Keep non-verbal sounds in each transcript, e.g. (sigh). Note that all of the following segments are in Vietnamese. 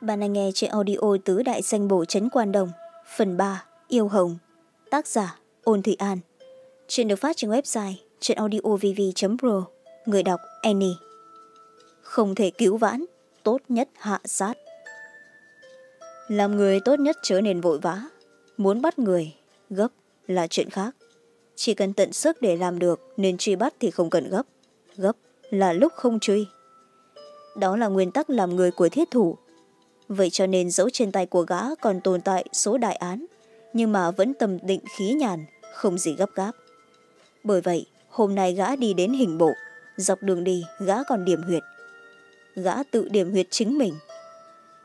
bạn đang nghe trên audio tứ đại danh bổ trấn quan đồng, phần ba, yêu hồng, tác giả, ôn thị an. Chuyện được phát trên website trên audiovv pro. Người đọc, annie. Không thể cứu vãn, tốt nhất hạ sát. Làm người tốt nhất trở nên vội vã. Muốn bắt người, gấp là chuyện khác. Chỉ cần tận sức để làm được, nên truy bắt thì không cần gấp. Gấp là lúc không truy. Đó là nguyên tắc làm người của thiết thủ vậy cho nên dẫu trên tay của gã còn tồn tại số đại án, nhưng mà vẫn tầm định khí nhàn, không gì gấp gáp. Bởi vậy, hôm nay gã đi đến hình bộ, dọc đường đi gã còn điểm huyệt. Gã tự điểm huyệt chính mình.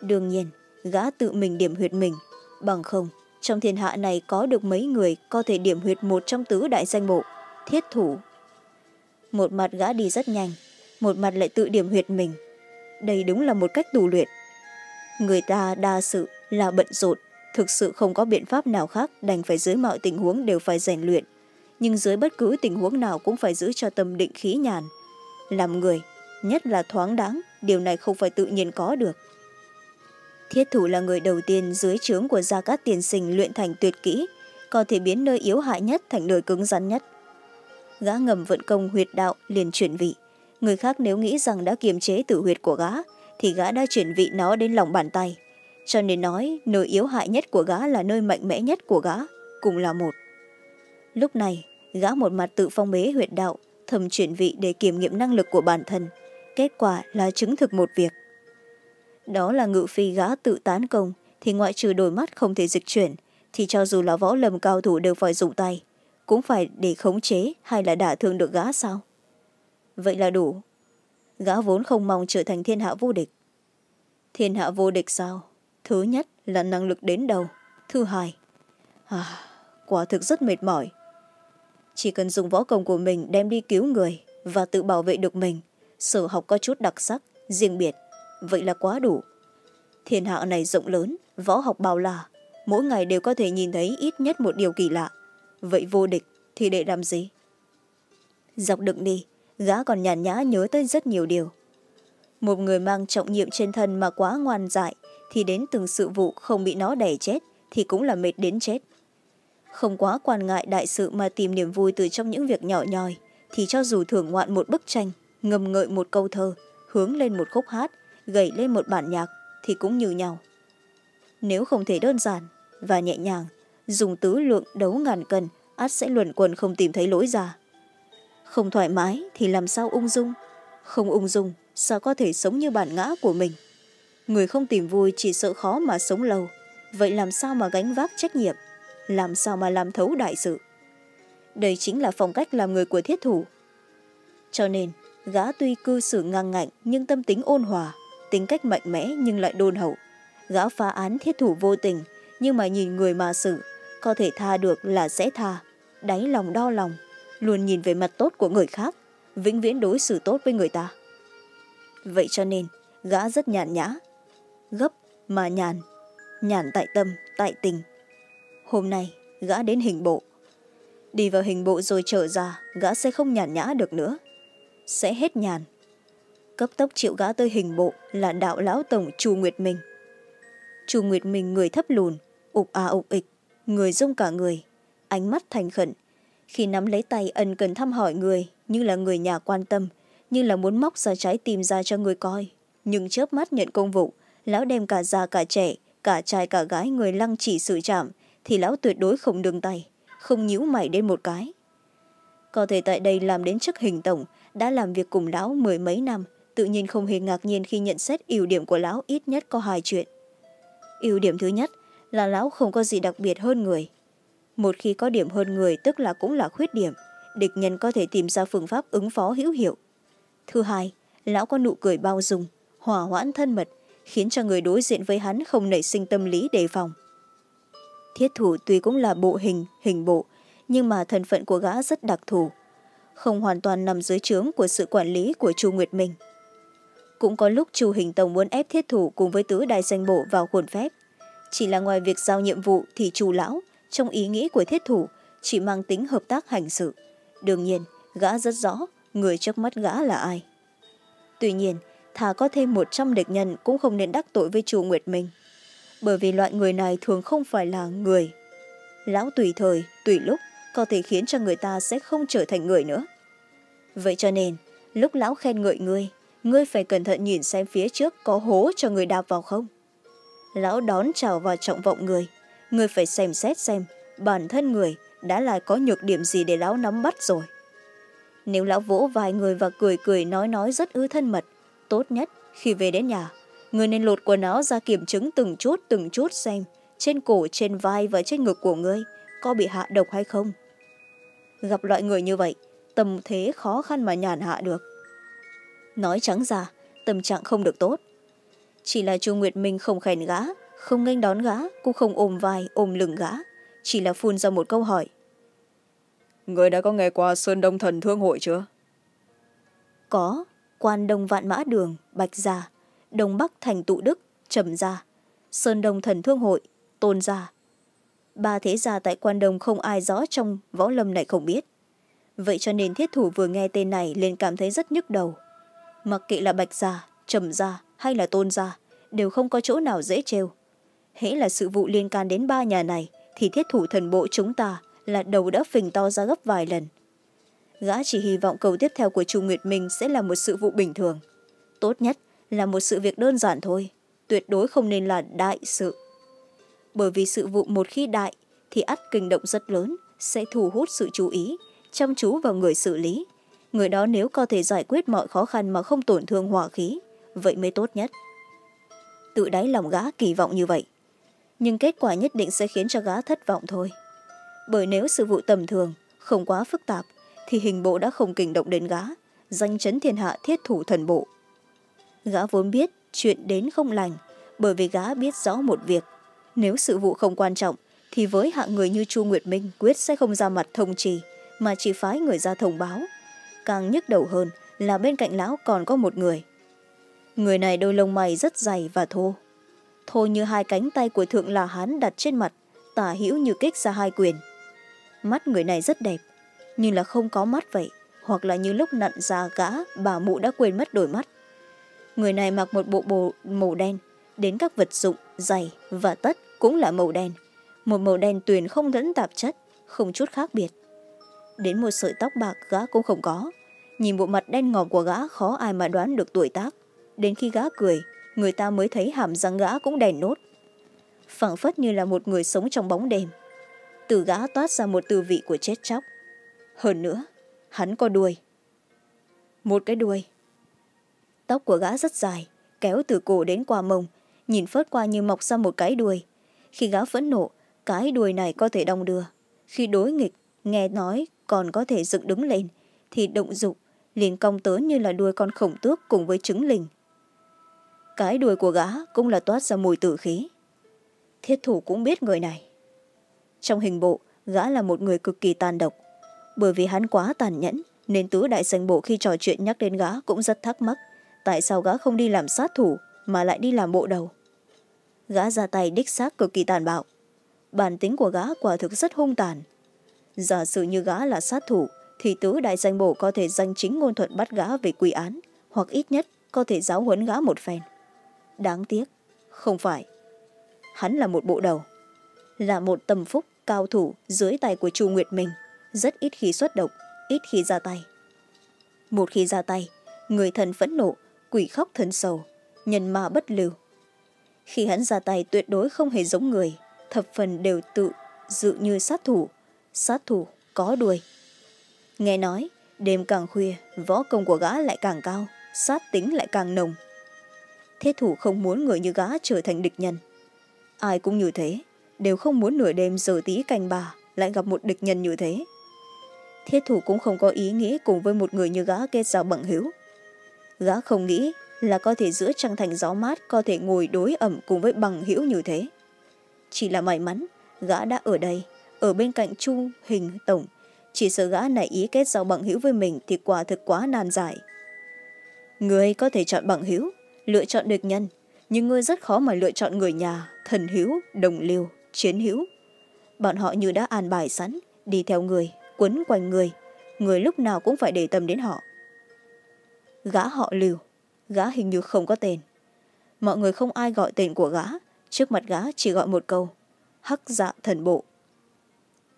Đương nhiên, gã tự mình điểm huyệt mình. Bằng không, trong thiên hạ này có được mấy người có thể điểm huyệt một trong tứ đại danh bộ, thiết thủ. Một mặt gã đi rất nhanh, một mặt lại tự điểm huyệt mình. Đây đúng là một cách tù luyện người ta đa sự là bận rộn, thực sự không có biện pháp nào khác đành phải dưới mọi tình huống đều phải rèn luyện. Nhưng dưới bất cứ tình huống nào cũng phải giữ cho tâm định khí nhàn. Làm người, nhất là thoáng đáng, điều này không phải tự nhiên có được. Thiết thủ là người đầu tiên dưới trướng của gia cát tiền sinh luyện thành tuyệt kỹ, có thể biến nơi yếu hại nhất thành nơi cứng rắn nhất. Gã ngầm vận công huyệt đạo liền chuyển vị. Người khác nếu nghĩ rằng đã kiềm chế tử huyệt của gã thì gã đã chuyển vị nó đến lòng bàn tay. Cho nên nói, nơi yếu hại nhất của gã là nơi mạnh mẽ nhất của gã, cùng là một. Lúc này, gã một mặt tự phong bế huyệt đạo, thầm chuyển vị để kiểm nghiệm năng lực của bản thân. Kết quả là chứng thực một việc. Đó là ngự phi gã tự tán công, thì ngoại trừ đôi mắt không thể dịch chuyển, thì cho dù là võ lầm cao thủ đều phải dùng tay. Cũng phải để khống chế hay là đả thương được gã sao? Vậy là đủ. Gã vốn không mong trở thành thiên hạ vô địch thiên hạ vô địch sao? Thứ nhất là năng lực đến đầu thứ hai à, quả thực rất mệt mỏi. Chỉ cần dùng võ công của mình đem đi cứu người và tự bảo vệ được mình sở học có chút đặc sắc riêng biệt. Vậy là quá đủ. Thiên hạ này rộng lớn võ học bao la. Mỗi ngày đều có thể nhìn thấy ít nhất một điều kỳ lạ. Vậy vô địch thì để làm gì? Dọc đựng đi gã còn nhàn nhã nhớ tới rất nhiều điều một người mang trọng nhiệm trên thân mà quá ngoan dại thì đến từng sự vụ không bị nó đẻ chết thì cũng là mệt đến chết. Không quá quan ngại đại sự mà tìm niềm vui từ trong những việc nhỏ nhòi, thì cho dù thưởng ngoạn một bức tranh ngầm ngợi một câu thơ hướng lên một khúc hát gảy lên một bản nhạc thì cũng như nhau. Nếu không thể đơn giản và nhẹ nhàng dùng tứ lượng đấu ngàn cân át sẽ luẩn quẩn không tìm thấy lối ra. Không thoải mái thì làm sao ung dung? Không ung dung sao có thể sống như bản ngã của mình? Người không tìm vui chỉ sợ khó mà sống lâu. Vậy làm sao mà gánh vác trách nhiệm? Làm sao mà làm thấu đại sự? Đây chính là phong cách làm người của thiết thủ. Cho nên, gã tuy cư xử ngang ngạnh nhưng tâm tính ôn hòa, tính cách mạnh mẽ nhưng lại đôn hậu. Gã phá án thiết thủ vô tình, nhưng mà nhìn người mà xử, có thể tha được là sẽ tha. Đáy lòng đo lòng, luôn nhìn về mặt tốt của người khác, vĩnh viễn đối xử tốt với người ta vậy cho nên, gã rất nhàn nhã. Gấp mà nhàn nhàn tại tâm, tại tình. Hôm nay, gã đến hình bộ. Đi vào hình bộ rồi trở ra, gã sẽ không nhàn nhã được nữa. Sẽ hết nhàn. Cấp tốc chịu gã tới hình bộ là đạo lão tổng chu nguyệt minh. Chu nguyệt minh người thấp lùn ục à ục ịch, người rung cả người, ánh mắt thành khẩn. Khi nắm lấy tay ân cần thăm hỏi người như là người nhà quan tâm như là muốn móc ra trái tim ra cho người coi. Nhưng chớp mắt nhận công vụ, lão đem cả già cả trẻ, cả trai cả gái người lăng chỉ xử trảm, thì lão tuyệt đối không đường tay, không nhíu mày đến một cái. Có thể tại đây làm đến chức hình tổng, đã làm việc cùng lão mười mấy năm, tự nhiên không hề ngạc nhiên khi nhận xét ưu điểm của lão ít nhất có hai chuyện. Ưu điểm thứ nhất là lão không có gì đặc biệt hơn người. Một khi có điểm hơn người tức là cũng là khuyết điểm, địch nhân có thể tìm ra phương pháp ứng phó hữu hiệu thứ hai, lão có nụ cười bao dung, hòa hoãn thân mật, khiến cho người đối diện với hắn không nảy sinh tâm lý đề phòng. Thiết thủ tuy cũng là bộ hình hình bộ, nhưng mà thân phận của gã rất đặc thù, không hoàn toàn nằm dưới trướng của sự quản lý của chu nguyệt minh. Cũng có lúc chu hình tổng muốn ép thiết thủ cùng với tứ đại danh bộ vào khuôn phép. Chỉ là ngoài việc giao nhiệm vụ thì chu lão, trong ý nghĩ của thiết thủ, chỉ mang tính hợp tác hành sự. Đương nhiên, gã rất rõ người trước mắt gã là ai? Tuy nhiên, thà có thêm một trăm địch nhân cũng không nên đắc tội với chủ nguyệt minh. Bởi vì loại người này thường không phải là người. Lão tùy thời, tùy lúc, có thể khiến cho người ta sẽ không trở thành người nữa. Vậy cho nên, lúc lão khen ngợi ngươi ngươi phải cẩn thận nhìn xem phía trước có hố cho người đạp vào không. Lão đón chào vào trọng vọng người. Người phải xem xét xem bản thân người đã là có nhược điểm gì để lão nắm bắt rồi nếu lão vỗ vài người và cười cười nói nói rất ư thân mật, tốt nhất khi về đến nhà, người nên lột quần áo ra kiểm chứng từng chút từng chút xem trên cổ, trên vai và trên ngực của ngươi có bị hạ độc hay không. Gặp loại người như vậy tầm thế khó khăn mà nhàn hạ được. Nói trắng ra, tâm trạng không được tốt. Chỉ là chu nguyệt minh không khen gã, không nghênh đón gã, cũng không ôm vai, ôm lưng gã. Chỉ là phun ra một câu hỏi người đã có nghe qua sơn đông thần thương hội chưa? Có, quan đông vạn mã đường, bạch gia, đông bắc thành tụ đức, trầm gia, sơn đông thần thương hội, tôn gia. Ba thế gia tại quan đông không ai rõ trong võ lâm này không biết. Vậy cho nên thiết thủ vừa nghe tên này liền cảm thấy rất nhức đầu. Mặc kệ là bạch gia, trầm gia hay là tôn gia, đều không có chỗ nào dễ trêu. Hễ là sự vụ liên can đến ba nhà này, thì thiết thủ thần bộ chúng ta là đầu đã phình to ra gấp vài lần. Gã chỉ hy vọng cầu tiếp theo của chu nguyệt minh sẽ là một sự vụ bình thường. Tốt nhất là một sự việc đơn giản thôi, tuyệt đối không nên là đại sự. Bởi vì sự vụ một khi đại thì ắt kinh động rất lớn, sẽ thu hút sự chú ý, chăm chú vào người xử lý. Người đó nếu có thể giải quyết mọi khó khăn mà không tổn thương hỏa khí, vậy mới tốt nhất. Tự đáy lòng gã kỳ vọng như vậy. Nhưng kết quả nhất định sẽ khiến cho gã thất vọng thôi bởi nếu sự vụ tầm thường, không quá phức tạp, thì hình bộ đã không kình động đến gã, danh chấn thiên hạ thiết thủ thần bộ. Gã vốn biết chuyện đến không lành, bởi vì gã biết rõ một việc. Nếu sự vụ không quan trọng, thì với hạng người như chu nguyệt minh quyết sẽ không ra mặt thông trì, mà chỉ phái người ra thông báo. Càng nhức đầu hơn là bên cạnh lão còn có một người. Người này đôi lông mày rất dày và thô. Thô như hai cánh tay của thượng là hán đặt trên mặt, tả hữu như kích ra hai quyền mắt người này rất đẹp. Nhưng là không có mắt vậy, hoặc là như lúc nặn ra gã, bà mụ đã quên mất đổi mắt. Người này mặc một bộ bộ màu đen, đến các vật dụng, giày và tất cũng là màu đen. Một màu đen tuyền không lẫn tạp chất, không chút khác biệt. Đến một sợi tóc bạc gã cũng không có. Nhìn bộ mặt đen ngòm của gã, khó ai mà đoán được tuổi tác. Đến khi gã cười, người ta mới thấy hàm răng gã cũng đèn nốt. Phảng phất như là một người sống trong bóng đêm từ gã toát ra một tư vị của chết chóc. Hơn nữa, hắn có đuôi. Một cái đuôi. Tóc của gã rất dài, kéo từ cổ đến qua mông, nhìn phớt qua như mọc ra một cái đuôi. Khi gã phẫn nộ, cái đuôi này có thể đong đưa. Khi đối nghịch, nghe nói còn có thể dựng đứng lên, thì động dục, liền cong tới như là đuôi con khổng tước cùng với trứng lình. Cái đuôi của gã cũng là toát ra mùi tử khí. Thiết thủ cũng biết người này trong hình bộ, gã là một người cực kỳ tàn độc. Bởi vì hắn quá tàn nhẫn, nên tứ đại sành bộ khi trò chuyện nhắc đến gã cũng rất thắc mắc, tại sao gã không đi làm sát thủ mà lại đi làm bộ đầu. Gã ra tay đích xác cực kỳ tàn bạo. Bản tính của gã quả thực rất hung tàn. Giả sử như gã là sát thủ, thì tứ đại danh bộ có thể danh chính ngôn thuận bắt gã về quy án, hoặc ít nhất có thể giáo huấn gã một phen. Đáng tiếc, không phải. Hắn là một bộ đầu, là một tâm phúc cao thủ dưới tay của chu nguyệt mình rất ít khi xuất động, ít khi ra tay. Một khi ra tay, người thần phẫn nộ, quỷ khóc thân sầu, nhân ma bất lưu. Khi hắn ra tay tuyệt đối không hề giống người, thập phần đều tự, dự như sát thủ sát thủ có đuôi. Nghe nói, đêm càng khuya, võ công của gã lại càng cao, sát tính lại càng nồng. Thế thủ không muốn người như gã trở thành địch nhân. Ai cũng như thế đều không muốn nửa đêm giờ tí canh bà lại gặp một địch nhân như thế. Thiết thủ cũng không có ý nghĩ cùng với một người như gã kết giao bằng hữu. Gã không nghĩ là có thể giữa trăng thành gió mát có thể ngồi đối ẩm cùng với bằng hữu như thế. Chỉ là may mắn, gã đã ở đây, ở bên cạnh chu hình tổng. Chỉ sợ gã này ý kết giao bằng hữu với mình thì quả thực quá nan giải. Người có thể chọn bằng hữu, lựa chọn địch nhân, nhưng ngươi rất khó mà lựa chọn người nhà, thần hữu, đồng liêu chiến hữu. Bọn họ như đã an bài sẵn, đi theo người, quấn quanh người. Người lúc nào cũng phải để tâm đến họ. Gã họ liều gã hình như không có tên. Mọi người không ai gọi tên của gã, trước mặt gã chỉ gọi một câu, hắc dạ thần bộ.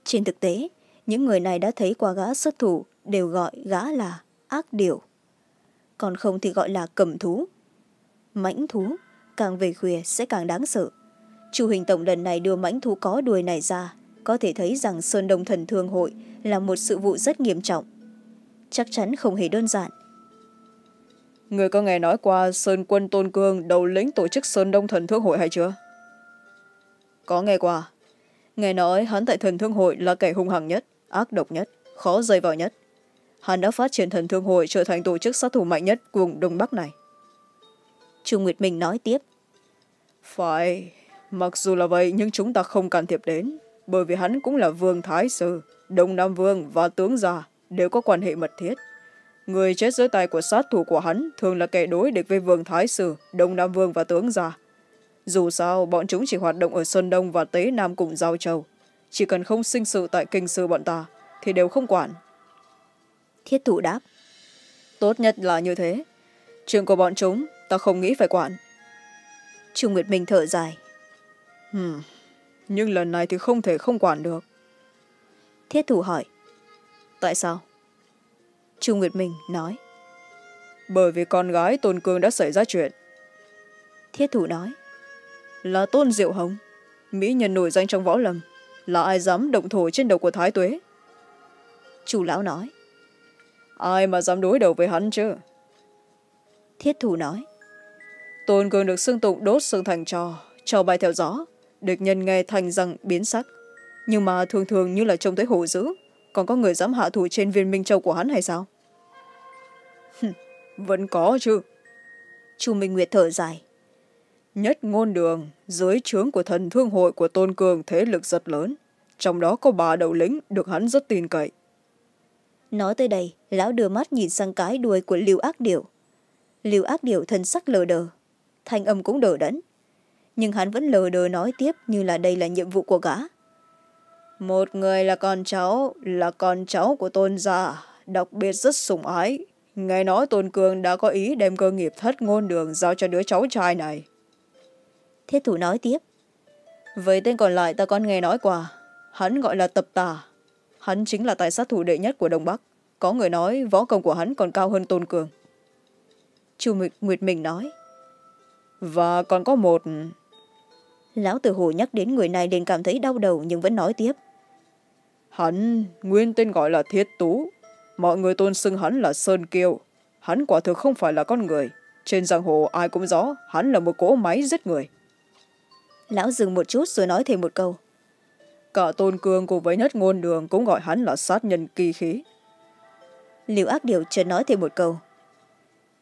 Trên thực tế, những người này đã thấy qua gã xuất thủ, đều gọi gã là ác điểu. Còn không thì gọi là cầm thú. Mãnh thú, càng về khuya sẽ càng đáng sợ chu hình tổng lần này đưa mãnh thú có đuôi này ra. Có thể thấy rằng sơn đông thần thương hội là một sự vụ rất nghiêm trọng. Chắc chắn không hề đơn giản. Người có nghe nói qua sơn quân tôn cương đầu lĩnh tổ chức sơn đông thần thương hội hay chưa? Có nghe qua. Nghe nói hắn tại thần thương hội là kẻ hung hăng nhất ác độc nhất khó dây vào nhất. Hắn đã phát triển thần thương hội trở thành tổ chức sát thủ mạnh nhất vùng đông bắc này. Chu nguyệt minh nói tiếp. Phải mặc dù là vậy nhưng chúng ta không can thiệp đến bởi vì hắn cũng là vương thái sư đông nam vương và tướng già đều có quan hệ mật thiết. Người chết dưới tay của sát thủ của hắn thường là kẻ đối địch với vương thái sư đông nam vương và tướng già. Dù sao bọn chúng chỉ hoạt động ở sơn đông và tế nam cùng giao châu. Chỉ cần không sinh sự tại kinh sư bọn ta thì đều không quản. Thiết thủ đáp. Tốt nhất là như thế. Chuyện của bọn chúng ta không nghĩ phải quản. Trung nguyệt minh thở dài hmm. nhưng lần này thì không thể không quản được. Thiết thủ hỏi. Tại sao? Trung nguyệt minh nói. Bởi vì con gái tôn cương đã xảy ra chuyện. Thiết thủ nói. Là tôn diệu hồng mỹ nhân nổi danh trong võ lâm là ai dám động thổ trên đầu của thái tuế? Chủ lão nói. Ai mà dám đối đầu với hắn chứ? Thiết thủ nói. Tôn cường được xưng tụng đốt xương thành trò trò bay theo gió địch nhân nghe thành răng biến sắc. Nhưng mà thường thường như là trông thấy hổ dữ còn có người dám hạ thủ trên viên minh châu của hắn hay sao? Vẫn có chứ. Chu minh nguyệt thở dài. Nhất ngôn đường dưới trướng của thần thương hội của tôn cường thế lực rất lớn. Trong đó có bà đầu lĩnh được hắn rất tin cậy. Nói tới đây lão đưa mắt nhìn sang cái đuôi của lưu ác điệu. Lưu ác điệu thân sắc lờ đờ thanh âm cũng đờ đẫn nhưng hắn vẫn lờ đờ nói tiếp như là đây là nhiệm vụ của gã. Một người là con cháu là con cháu của tôn gia đặc biệt rất sủng ái. Nghe nói tôn cường đã có ý đem cơ nghiệp thất ngôn đường giao cho đứa cháu trai này. Thiết thủ nói tiếp. Với tên còn lại ta còn nghe nói qua. Hắn gọi là tập tà. Hắn chính là tài sát thủ đệ nhất của đông bắc. Có người nói võ công của hắn còn cao hơn tôn cường. Chu nguyệt minh nói. Và còn có một lão tử hồ nhắc đến người này liền cảm thấy đau đầu nhưng vẫn nói tiếp. Hắn nguyên tên gọi là thiết tú. Mọi người tôn xưng hắn là sơn kiêu. Hắn quả thực không phải là con người. Trên giang hồ ai cũng rõ hắn là một cỗ máy giết người. Lão dừng một chút rồi nói thêm một câu. Cả tôn cương cùng với nhất ngôn đường cũng gọi hắn là sát nhân kỳ khí. Liệu ác điều chợt nói thêm một câu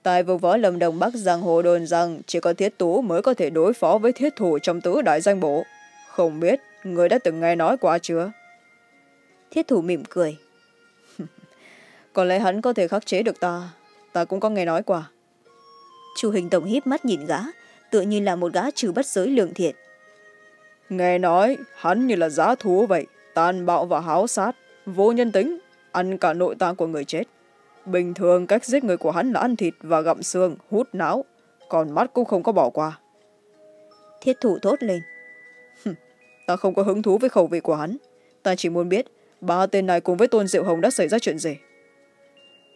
tại vùng võ lâm đồng bắc giang hồ đồn rằng chỉ có thiết tú mới có thể đối phó với thiết thủ trong tứ đại danh bộ không biết người đã từng nghe nói qua chưa? Thiết thủ mỉm cười. (laughs) Có lẽ hắn có thể khắc chế được ta. Ta cũng có nghe nói qua. Chu hình tổng híp mắt nhìn gã tựa như là một gã trừ bất giới lương thiện. Nghe nói hắn như là giá thú vậy tàn bạo và háo sát vô nhân tính ăn cả nội tạng của người chết bình thường cách giết người của hắn là ăn thịt và gặm xương hút não còn mắt cũng không có bỏ qua. Thiết thủ thốt lên. Ta không có hứng thú với khẩu vị của hắn. Ta chỉ muốn biết ba tên này cùng với tôn diệu hồng đã xảy ra chuyện gì?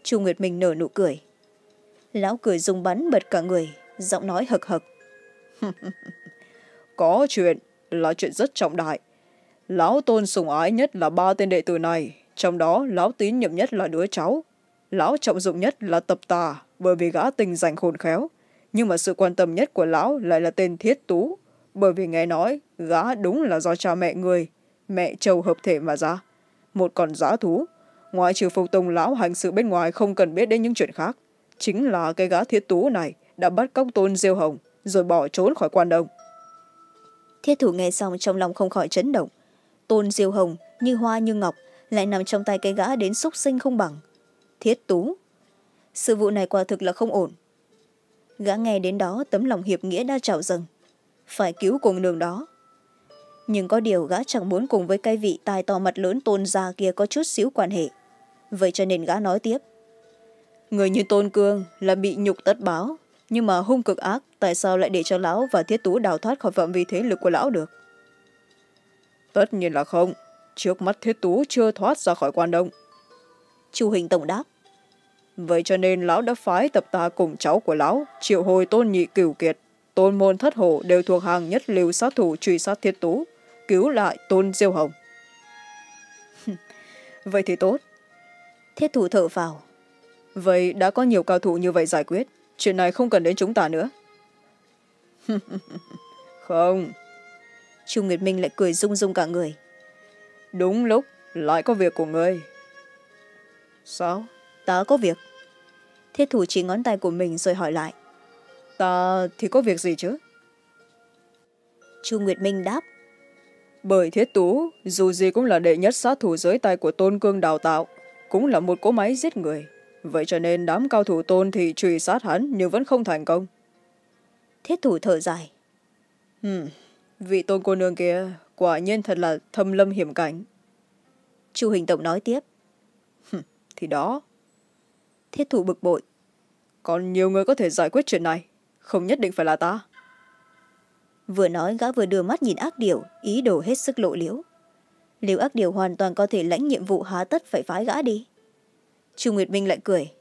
Chu nguyệt minh nở nụ cười. Lão cười dùng bắn bật cả người giọng nói hực hực. (laughs) Có chuyện là chuyện rất trọng đại. Lão tôn sùng ái nhất là ba tên đệ tử này trong đó lão tín nhiệm nhất là đứa cháu lão trọng dụng nhất là tập tà, bởi vì gã tình giành khôn khéo. Nhưng mà sự quan tâm nhất của lão lại là tên thiết tú, bởi vì nghe nói gã đúng là do cha mẹ người, mẹ trâu hợp thể mà ra. Một con giã thú, ngoại trừ phục tùng lão hành sự bên ngoài không cần biết đến những chuyện khác, chính là cái gã thiết tú này đã bắt cóc tôn diêu hồng, rồi bỏ trốn khỏi quan đông. Thiết thủ nghe xong trong lòng không khỏi chấn động. Tôn diêu hồng như hoa như ngọc, lại nằm trong tay cái gã đến xúc sinh không bằng thiết tú. Sự vụ này quả thực là không ổn. Gã nghe đến đó, tấm lòng hiệp nghĩa đã trào dâng. Phải cứu cùng đường đó. Nhưng có điều gã chẳng muốn cùng với cái vị tài to mặt lớn tôn gia kia có chút xíu quan hệ. Vậy cho nên gã nói tiếp. Người như tôn cương là bị nhục tất báo, nhưng mà hung cực ác, tại sao lại để cho lão và thiết tú đào thoát khỏi phạm vi thế lực của lão được? Tất nhiên là không. Trước mắt thiết tú chưa thoát ra khỏi quan đông chu hình tổng đáp. Vậy cho nên lão đã phái tập ta cùng cháu của lão triệu hồi tôn nhị cửu kiệt. Tôn môn thất hổ đều thuộc hàng nhất lưu sát thủ truy sát thiết tú cứu lại tôn diêu hồng. (laughs) Vậy thì tốt. Thiết thủ thở vào vậy đã có nhiều cao thủ như vậy giải quyết chuyện này không cần đến chúng ta nữa. (laughs) Không. Chu nguyệt minh lại cười rung rung cả người. Đúng lúc lại có việc của ngươi sao? Ta có việc. Thiết thủ chỉ ngón tay của mình rồi hỏi lại. Ta thì có việc gì chứ? Chu nguyệt minh đáp. Bởi thiết tú dù gì cũng là đệ nhất sát thủ dưới tay của tôn cương đào tạo cũng là một cỗ máy giết người. Vậy cho nên đám cao thủ tôn thì truy sát hắn nhưng vẫn không thành công. Thiết thủ thở dài. Hmm, vị tôn cô nương kia quả nhiên thật là thâm lâm hiểm cảnh. Chu hình tổng nói tiếp thì đó. Thiết thủ bực bội. Còn nhiều người có thể giải quyết chuyện này. Không nhất định phải là ta. Vừa nói gã vừa đưa mắt nhìn ác điều ý đồ hết sức lộ liễu. Nếu ác điều hoàn toàn có thể lãnh nhiệm vụ há tất phải phái gã đi? Chu nguyệt minh lại cười.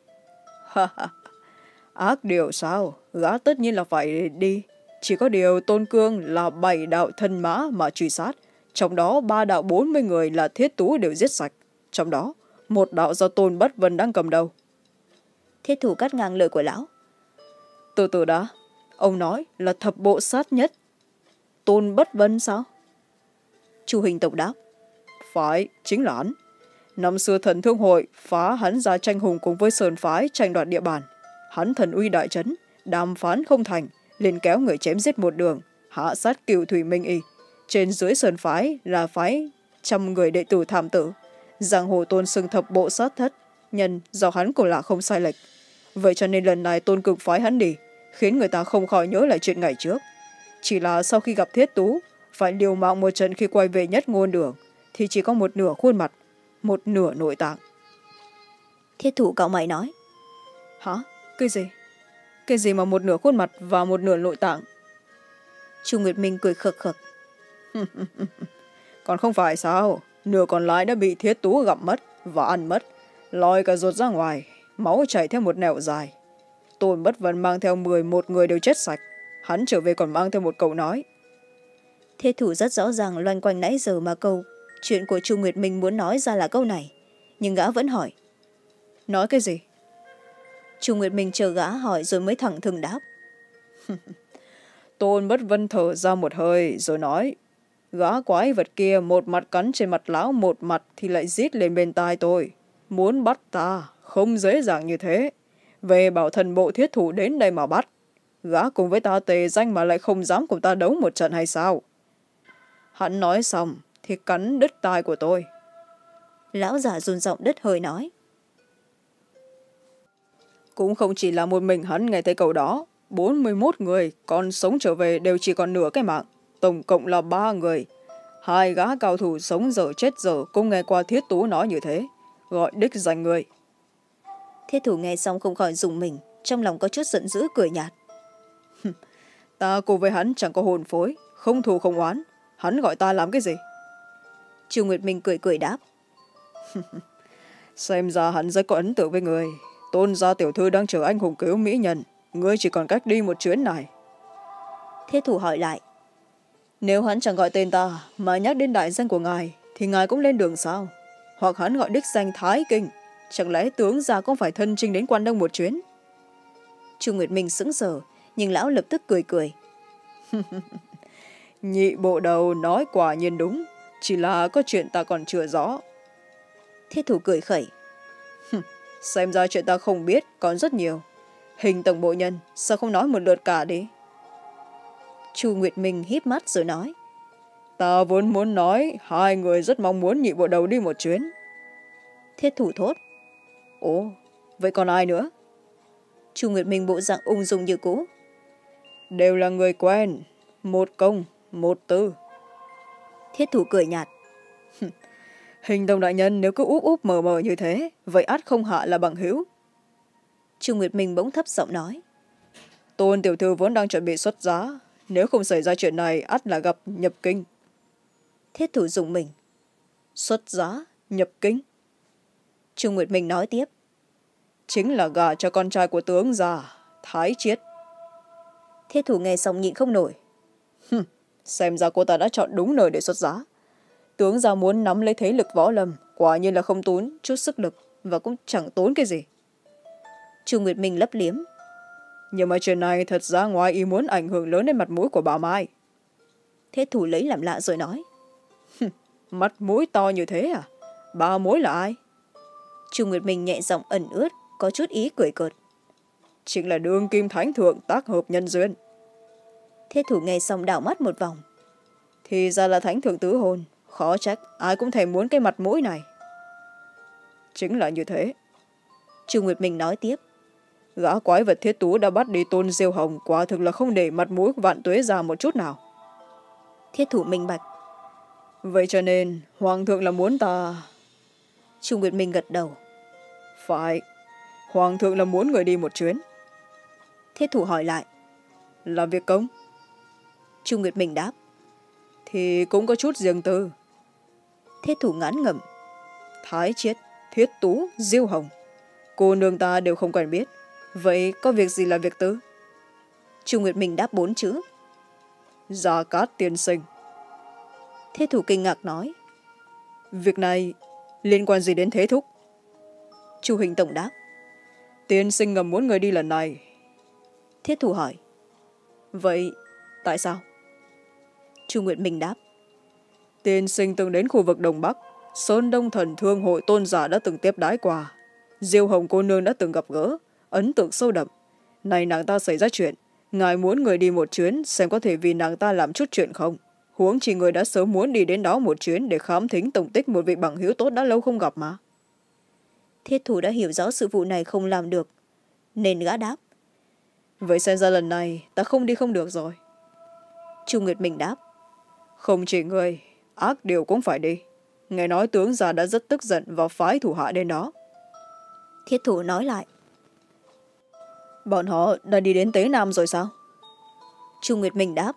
Ác điều sao? Gã tất nhiên là phải đi. Chỉ có điều tôn cương là bảy đạo thân mã mà truy sát. Trong đó ba đạo bốn mươi người là thiết tú đều giết sạch. Trong đó một đạo do tôn bất vân đang cầm đầu. Thiết thủ cắt ngang lời của lão. Từ từ đã. Ông nói là thập bộ sát nhất. Tôn bất vân sao? Chu hình tổng đáp. Phải chính là hắn. Năm xưa thần thương hội phá hắn ra tranh hùng cùng với sơn phái tranh đoạt địa bàn. Hắn thần uy đại trấn đàm phán không thành liền kéo người chém giết một đường hạ sát cựu thủy minh y. Trên dưới sơn phái là phái trăm người đệ tử thảm tử giang hồ tôn xưng thập bộ sát thất nhân do hắn cũng là không sai lệch. Vậy cho nên lần này tôn cực phái hắn đi khiến người ta không khỏi nhớ lại chuyện ngày trước. Chỉ là sau khi gặp thiết tú phải liều mạng một trận khi quay về nhất ngôn đường thì chỉ có một nửa khuôn mặt một nửa nội tạng. Thiết thủ cậu mày nói. Hả? Cái gì? Cái gì mà một nửa khuôn mặt và một nửa nội tạng? Chu nguyệt minh cười khực khực (laughs) còn không phải sao nửa còn lại đã bị thiết tú gặp mất và ăn mất. Lòi cả ruột ra ngoài máu chảy theo một nẻo dài. Tôn bất vân mang theo mười một người đều chết sạch. Hắn trở về còn mang theo một câu nói. Thế thủ rất rõ ràng loanh quanh nãy giờ mà câu chuyện của chu nguyệt minh muốn nói ra là câu này. Nhưng gã vẫn hỏi. Nói cái gì? Chu nguyệt minh chờ gã hỏi rồi mới thẳng thừng đáp. (laughs) Tôn bất vân thở ra một hơi rồi nói gã quái vật kia một mặt cắn trên mặt lão một mặt thì lại rít lên bên tai tôi. Muốn bắt ta? Không dễ dàng như thế. Về bảo thần bộ thiết thủ đến đây mà bắt. Gã cùng với ta tề danh mà lại không dám cùng ta đấu một trận hay sao? Hắn nói xong thì cắn đứt tai của tôi. Lão già run giọng đứt hơi nói. Cũng không chỉ là một mình hắn nghe thấy câu đó. Bốn mươi một người còn sống trở về đều chỉ còn nửa cái mạng tổng cộng là ba người. Hai gã cao thủ sống giờ chết giờ cũng nghe qua thiết tú nói như thế gọi đích danh người. Thiết thủ nghe xong không khỏi dùng mình trong lòng có chút giận dữ cười nhạt. (laughs) Ta cùng với hắn chẳng có hồn phối không thù không oán. Hắn gọi ta làm cái gì? Chu nguyệt minh cười cười đáp. (laughs) Xem ra hắn rất có ấn tượng với người. Tôn gia tiểu thư đang chờ anh hùng cứu mỹ nhân. Ngươi chỉ còn cách đi một chuyến này. Thiết thủ hỏi lại nếu hắn chẳng gọi tên ta, mà nhắc đến đại danh của ngài, thì ngài cũng lên đường sao? Hoặc hắn gọi đích danh thái kinh, chẳng lẽ tướng già cũng phải thân trinh đến quan đông một chuyến? Chu nguyệt minh sững sờ, nhưng lão lập tức cười cười. (laughs) Nhị bộ đầu nói quả nhiên đúng, chỉ là có chuyện ta còn chưa rõ. Thiết thủ cười khẩy. (laughs) Xem ra chuyện ta không biết, còn rất nhiều. Hình tổng bộ nhân, sao không nói một lượt cả đi? Chu nguyệt minh híp mắt rồi nói. Ta vốn muốn nói hai người rất mong muốn nhị bộ đầu đi một chuyến. Thiết thủ thốt. Ồ, vậy còn ai nữa? Chu nguyệt minh bộ dạng ung dung như cũ. Đều là người quen, một công, một tư. Thiết thủ cười nhạt. Hình đồng đại nhân nếu cứ úp úp mờ mờ như thế, vậy át không hạ là bằng hữu. Chu nguyệt minh bỗng thấp giọng nói. Tôn tiểu thư vốn đang chuẩn bị xuất giá nếu không xảy ra chuyện này ắt là gặp nhập kinh. Thiết thủ dùng mình. Xuất giá nhập kinh. Trung nguyệt minh nói tiếp. Chính là gà cho con trai của tướng già thái chiết. Thiết thủ nghe xong nhịn không nổi. Xem ra cô ta đã chọn đúng nơi để xuất giá. Tướng già muốn nắm lấy thế lực võ lâm quả nhiên là không tốn chút sức lực và cũng chẳng tốn cái gì. Trung nguyệt minh lấp liếm nhưng mà chuyện này thật ra ngoài ý muốn ảnh hưởng lớn đến mặt mũi của bà mai. Thế thủ lấy làm lạ rồi nói. Mặt mũi to như thế à? Bà mối là ai? Trung nguyệt minh nhẹ giọng ẩn ướt có chút ý cười cợt. Chính là đương kim thánh thượng tác hợp nhân duyên. Thế thủ nghe xong đảo mắt một vòng. Thì ra là thánh thượng tứ hôn khó trách ai cũng thèm muốn cái mặt mũi này. Chính là như thế. Chu nguyệt minh nói tiếp gã quái vật thiết tú đã bắt đi tôn diêu hồng quả thực là không để mặt mũi vạn tuế ra một chút nào. Thiết thủ minh bạch. Vậy cho nên hoàng thượng là muốn ta chu nguyệt minh gật đầu. Phải hoàng thượng là muốn người đi một chuyến. Thiết thủ hỏi lại. Là việc công chu nguyệt minh đáp. Thì cũng có chút riêng tư. Thiết thủ ngán ngẩm. Thái chiết thiết tú diêu hồng. Cô nương ta đều không quen biết vậy có việc gì là việc tư chu nguyệt minh đáp bốn chữ. Gia cát tiên sinh. Thế thủ kinh ngạc nói. Việc này liên quan gì đến thế thúc? Chu hình tổng đáp. Tiên sinh ngầm muốn người đi lần này. Thiết thủ hỏi. Vậy tại sao? Chu nguyệt minh đáp. Tiên sinh từng đến khu vực đông bắc. Sơn đông thần thương hội tôn giả đã từng tiếp đái quà diêu hồng cô nương đã từng gặp gỡ ấn tượng sâu đậm. Này nàng ta xảy ra chuyện ngài muốn người đi một chuyến xem có thể vì nàng ta làm chút chuyện không? Huống chỉ người đã sớm muốn đi đến đó một chuyến để khám thính tổng tích một vị bằng hữu tốt đã lâu không gặp mà. Thiết thủ đã hiểu rõ sự vụ này không làm được nên gã đáp. Vậy xem ra lần này ta không đi không được rồi. Chu nguyệt minh đáp. Không chỉ người ác điều cũng phải đi. Nghe nói tướng già đã rất tức giận và phái thủ hạ đến đó. Thiết thủ nói lại bọn họ đã đi đến tế nam rồi sao? Chu nguyệt minh đáp.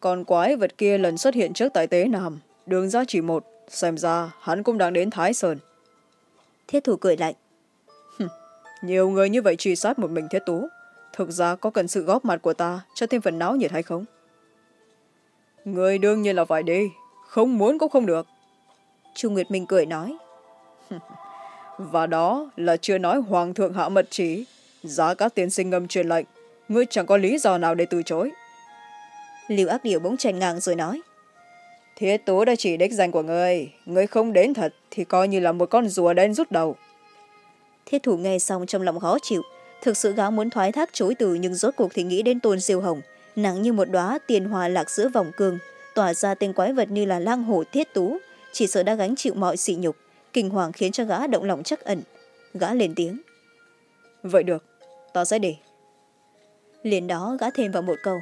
Còn quái vật kia lần xuất hiện trước tại tế nam. Đường ra chỉ một. Xem ra hắn cũng đang đến thái sơn. Thiết thủ cười lạnh. Nhiều người như vậy truy sát một mình thiết tú. Thực ra có cần sự góp mặt của ta cho thêm phần náo nhiệt hay không? Người đương nhiên là phải đi. Không muốn cũng không được. Chu nguyệt minh cười nói. (laughs) Và đó là chưa nói hoàng thượng hạ mật chỉ giá các tiên sinh ngâm truyền lệnh ngươi chẳng có lý do nào để từ chối. Lưu ác điều bỗng chèn ngang rồi nói. Thiết tú đã chỉ đích danh của ngươi ngươi không đến thật thì coi như là một con rùa đen rút đầu. Thiết thủ nghe xong trong lòng khó chịu thực sự gã muốn thoái thác chối từ nhưng rốt cuộc thì nghĩ đến tôn siêu hồng nặng như một đoá tiền hòa lạc giữa vòng cương tỏa ra tên quái vật như là lang hổ thiết tú chỉ sợ đã gánh chịu mọi sỉ nhục kinh hoàng khiến cho gã động lòng chắc ẩn. Gã lên tiếng. Vậy được ta sẽ đi. Liền đó gã thêm vào một câu.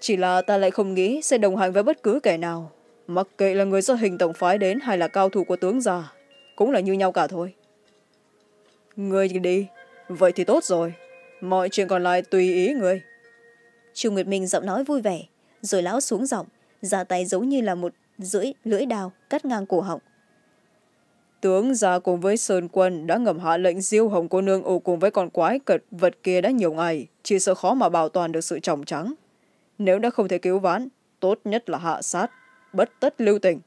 Chỉ là ta lại không nghĩ sẽ đồng hành với bất cứ kẻ nào. Mặc kệ là người do hình tổng phái đến hay là cao thủ của tướng già, cũng là như nhau cả thôi. Người đi, vậy thì tốt rồi. Mọi chuyện còn lại tùy ý người chu nguyệt minh giọng nói vui vẻ, rồi lão xuống giọng, ra tay giống như là một rưỡi, lưỡi đào cắt ngang cổ họng tướng già cùng với sơn quân đã ngầm hạ lệnh diêu hồng cô nương ồ cùng với con quái cật vật kia đã nhiều ngày chỉ sợ khó mà bảo toàn được sự trọng trắng. Nếu đã không thể cứu vãn tốt nhất là hạ sát bất tất lưu tình.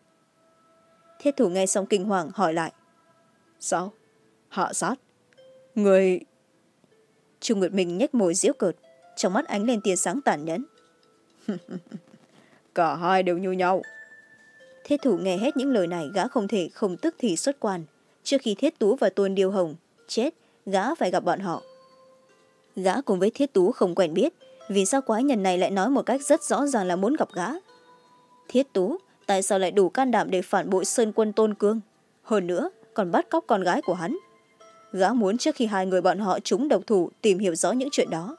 Thiết thủ nghe xong kinh hoàng hỏi lại. Sao? Hạ sát? Người trung nguyệt minh nhếch môi diễu cợt trong mắt ánh lên tia sáng tàn nhẫn. (laughs) Cả hai đều như nhau thiết thủ nghe hết những lời này, gã không thể không tức thì xuất quan. Trước khi thiết tú và tôn điêu hồng chết, gã phải gặp bọn họ. Gã cùng với thiết tú không quen biết, vì sao quái nhân này lại nói một cách rất rõ ràng là muốn gặp gã? Thiết tú, tại sao lại đủ can đảm để phản bội sơn quân tôn cương? Hơn nữa, còn bắt cóc con gái của hắn. Gã muốn trước khi hai người bọn họ trúng độc thủ tìm hiểu rõ những chuyện đó.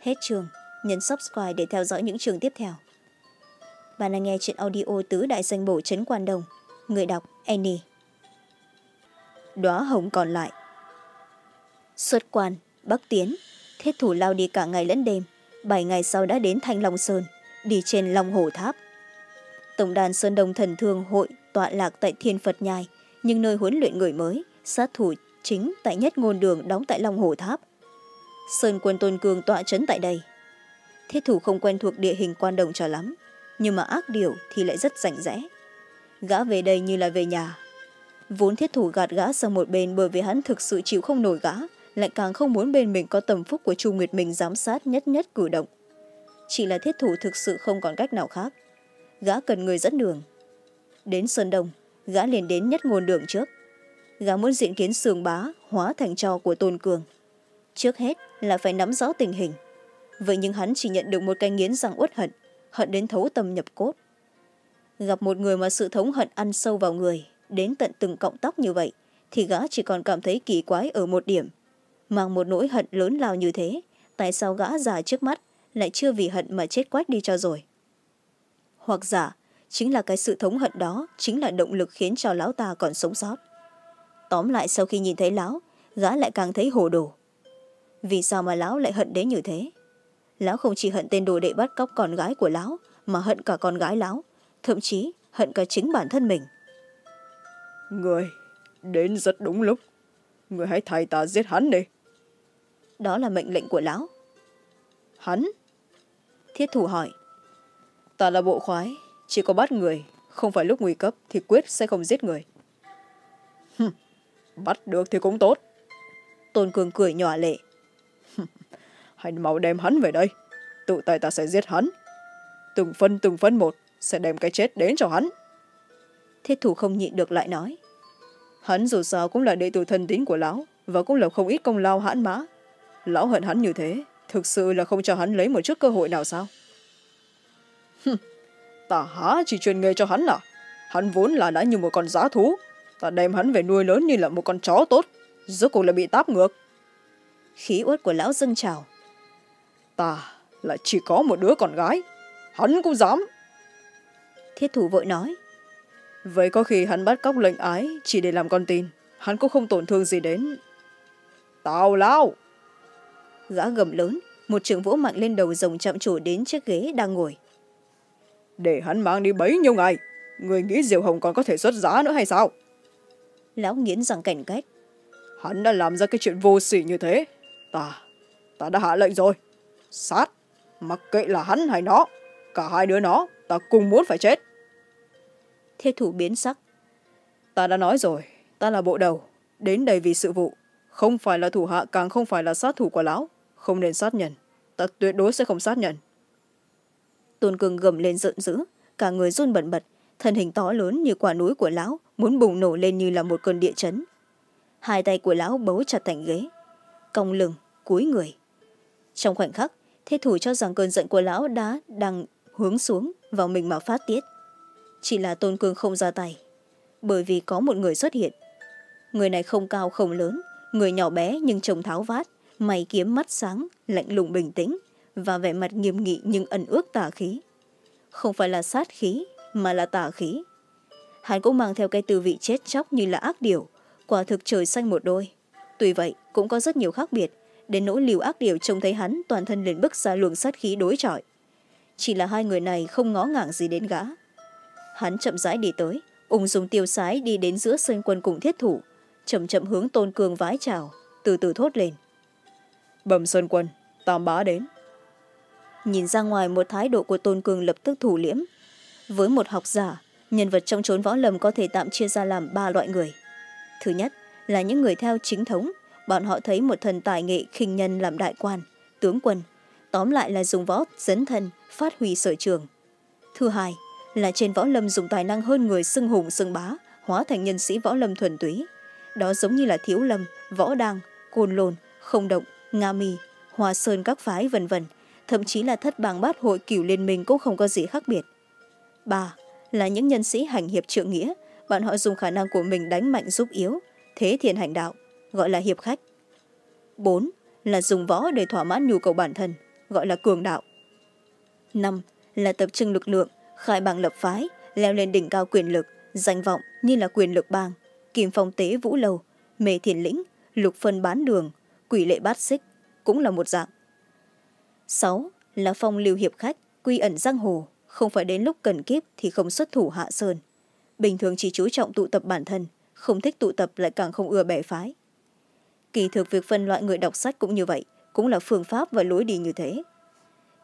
Hết trường. Nhấn subscribe để theo dõi những trường tiếp theo bạn đang nghe chuyện audio tứ đại danh bổ trấn quan đồng người đọc, annie. Đóa hồng còn lại. Xuất quan, bắc tiến. Thiết thủ lao đi cả ngày lẫn đêm. Bảy ngày sau đã đến thanh long sơn, đi trên long hồ tháp. Tổng đàn sơn đông thần thương hội tọa lạc tại thiên phật nhai nhưng nơi huấn luyện người mới, sát thủ chính tại nhất ngôn đường đóng tại long hồ tháp. Sơn quân tôn cường tọa trấn tại đây. Thiết thủ không quen thuộc địa hình quan đồng cho lắm nhưng mà ác điều thì lại rất rảnh rẽ. Gã về đây như là về nhà. Vốn thiết thủ gạt gã sang một bên bởi vì hắn thực sự chịu không nổi gã, lại càng không muốn bên mình có tầm phúc của chu nguyệt mình giám sát nhất nhất cử động. Chỉ là thiết thủ thực sự không còn cách nào khác. Gã cần người dẫn đường. Đến sơn đông, gã liền đến nhất ngôn đường trước. Gã muốn diện kiến sườn bá, hóa thành trò của tôn cường. Trước hết là phải nắm rõ tình hình. Vậy nhưng hắn chỉ nhận được một cái nghiến răng uất hận hận đến thấu tâm nhập cốt. Gặp một người mà sự thống hận ăn sâu vào người, đến tận từng cọng tóc như vậy, thì gã chỉ còn cảm thấy kỳ quái ở một điểm. Mang một nỗi hận lớn lao như thế, tại sao gã già trước mắt lại chưa vì hận mà chết quách đi cho rồi? Hoặc giả, chính là cái sự thống hận đó chính là động lực khiến cho lão ta còn sống sót. Tóm lại sau khi nhìn thấy lão, gã lại càng thấy hồ đồ. Vì sao mà lão lại hận đến như thế? Lão không chỉ hận tên đồ đệ bắt cóc con gái của lão mà hận cả con gái lão thậm chí hận cả chính bản thân mình. Người đến rất đúng lúc. Người hãy thay ta giết hắn đi. Đó là mệnh lệnh của lão. Hắn? Thiết thủ hỏi. Ta là bộ khoái chỉ có bắt người không phải lúc nguy cấp thì quyết sẽ không giết người. Bắt được thì cũng tốt. Tôn cường cười nhỏ lệ hãy mau đem hắn về đây. Tự tay ta sẽ giết hắn. Từng phân từng phân một sẽ đem cái chết đến cho hắn. Thiết thủ không nhịn được lại nói. Hắn dù sao cũng là đệ tử thân tín của lão và cũng là không ít công lao hãn mã. Lão hận hắn như thế thực sự là không cho hắn lấy một chút cơ hội nào sao? Ta há chỉ truyền nghề cho hắn à? Hắn vốn là đã như một con giá thú. Ta đem hắn về nuôi lớn như là một con chó tốt rốt cuộc là bị táp ngược. Khí uất của lão dâng trào ta lại chỉ có một đứa con gái. Hắn cũng dám. Thiết thủ vội nói. Vậy có khi hắn bắt cóc lệnh ái chỉ để làm con tin. Hắn cũng không tổn thương gì đến. Tào lao! Gã gầm lớn một trường vỗ mạnh lên đầu rồng chạm trổ đến chiếc ghế đang ngồi. Để hắn mang đi bấy nhiêu ngày người nghĩ diều hồng còn có thể xuất giá nữa hay sao? Lão nghiến rằng cảnh cách. Hắn đã làm ra cái chuyện vô sỉ như thế. Ta ta đã hạ lệnh rồi sát. Mặc kệ là hắn hay nó cả hai đứa nó ta cùng muốn phải chết. Thiết thủ biến sắc. Ta đã nói rồi ta là bộ đầu. Đến đây vì sự vụ. Không phải là thủ hạ càng không phải là sát thủ của lão. Không nên sát nhân. Ta tuyệt đối sẽ không sát nhân. Tôn cường gầm lên giận dữ. Cả người run bẩn bật. Thân hình to lớn như quả núi của lão muốn bùng nổ lên như là một cơn địa chấn. Hai tay của lão bấu chặt thành ghế. Cong lưng cúi người trong khoảnh khắc, thế thủ cho rằng cơn giận của lão đã đang hướng xuống vào mình mà phát tiết. Chỉ là tôn cương không ra tay, bởi vì có một người xuất hiện. Người này không cao không lớn, người nhỏ bé nhưng trông tháo vát, mày kiếm mắt sáng, lạnh lùng bình tĩnh và vẻ mặt nghiêm nghị nhưng ẩn ước tà khí. Không phải là sát khí, mà là tà khí. Hắn cũng mang theo cái tư vị chết chóc như là ác điểu, quả thực trời xanh một đôi. Tuy vậy, cũng có rất nhiều khác biệt đến nỗi liều ác điểu trông thấy hắn, toàn thân liền bức ra luồng sát khí đối chọi. Chỉ là hai người này không ngó ngàng gì đến gã. Hắn chậm rãi đi tới, ung dung tiêu sái đi đến giữa sân quân cùng thiết thủ, chậm chậm hướng tôn cường vái chào, từ từ thốt lên. Bẩm sơn quân, tam bá đến. Nhìn ra ngoài một thái độ của tôn cường lập tức thủ liễm. Với một học giả, nhân vật trong chốn võ lầm có thể tạm chia ra làm ba loại người. Thứ nhất là những người theo chính thống bọn họ thấy một thần tài nghệ khinh nhân làm đại quan, tướng quân. Tóm lại là dùng võ dấn thân, phát huy sở trường. Thứ hai, là trên võ lâm dùng tài năng hơn người xưng hùng xưng bá, hóa thành nhân sĩ võ lâm thuần túy. Đó giống như là thiếu lâm, võ đăng, côn lôn, không động, nga mi, hoa sơn các phái vân vân. Thậm chí là thất bàng bát hội cửu liên minh cũng không có gì khác biệt. Ba, là những nhân sĩ hành hiệp trượng nghĩa. Bọn họ dùng khả năng của mình đánh mạnh giúp yếu, thế thiện hành đạo gọi là hiệp khách. Bốn là dùng võ để thỏa mãn nhu cầu bản thân, gọi là cường đạo. Năm là tập trung lực lượng, khai bang lập phái, leo lên đỉnh cao quyền lực, danh vọng như là quyền lực bang, kim phong tế vũ lầu mê thiền lĩnh, lục phân bán đường, quỷ lệ bát xích, cũng là một dạng. Sáu là phong lưu hiệp khách, quy ẩn giang hồ, không phải đến lúc cần kiếp thì không xuất thủ hạ sơn. Bình thường chỉ chú trọng tụ tập bản thân, không thích tụ tập lại càng không ưa bẻ phái kỳ thực việc phân loại người đọc sách cũng như vậy, cũng là phương pháp và lối đi như thế.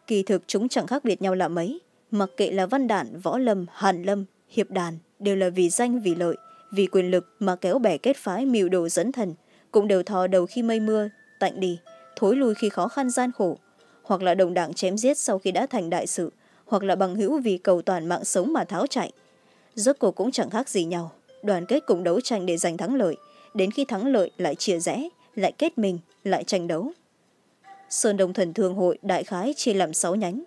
Kỳ thực chúng chẳng khác biệt nhau là mấy, mặc kệ là văn đản, võ lâm, hàn lâm, hiệp đàn, đều là vì danh, vì lợi, vì quyền lực mà kéo bè kết phái mưu đồ dẫn thần, cũng đều thò đầu khi mây mưa, tạnh đi, thối lui khi khó khăn gian khổ, hoặc là đồng đảng chém giết sau khi đã thành đại sự, hoặc là bằng hữu vì cầu toàn mạng sống mà tháo chạy. Rốt cuộc cũng chẳng khác gì nhau, đoàn kết cùng đấu tranh để giành thắng lợi, đến khi thắng lợi lại chia rẽ lại kết mình, lại tranh đấu. Sơn đông thần thương hội đại khái chia làm sáu nhánh.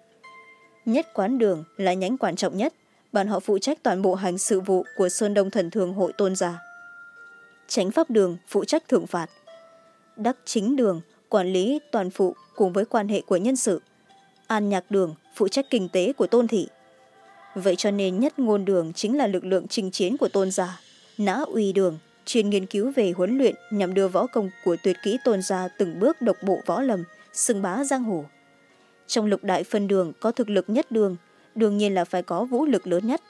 Nhất quán đường là nhánh quan trọng nhất, bọn họ phụ trách toàn bộ hành sự vụ của sơn đông thần thương hội tôn gia. Tránh pháp đường phụ trách thưởng phạt. Đắc chính đường quản lý toàn phụ cùng với quan hệ của nhân sự. An nhạc đường phụ trách kinh tế của tôn thị. Vậy cho nên nhất ngôn đường chính là lực lượng trình chiến của tôn gia, nã uy đường chuyên nghiên cứu về huấn luyện nhằm đưa võ công của tuyệt kỹ tôn gia từng bước độc bộ võ lầm xưng bá giang hồ. Trong lục đại phân đường có thực lực nhất đường, đương nhiên là phải có vũ lực lớn nhất.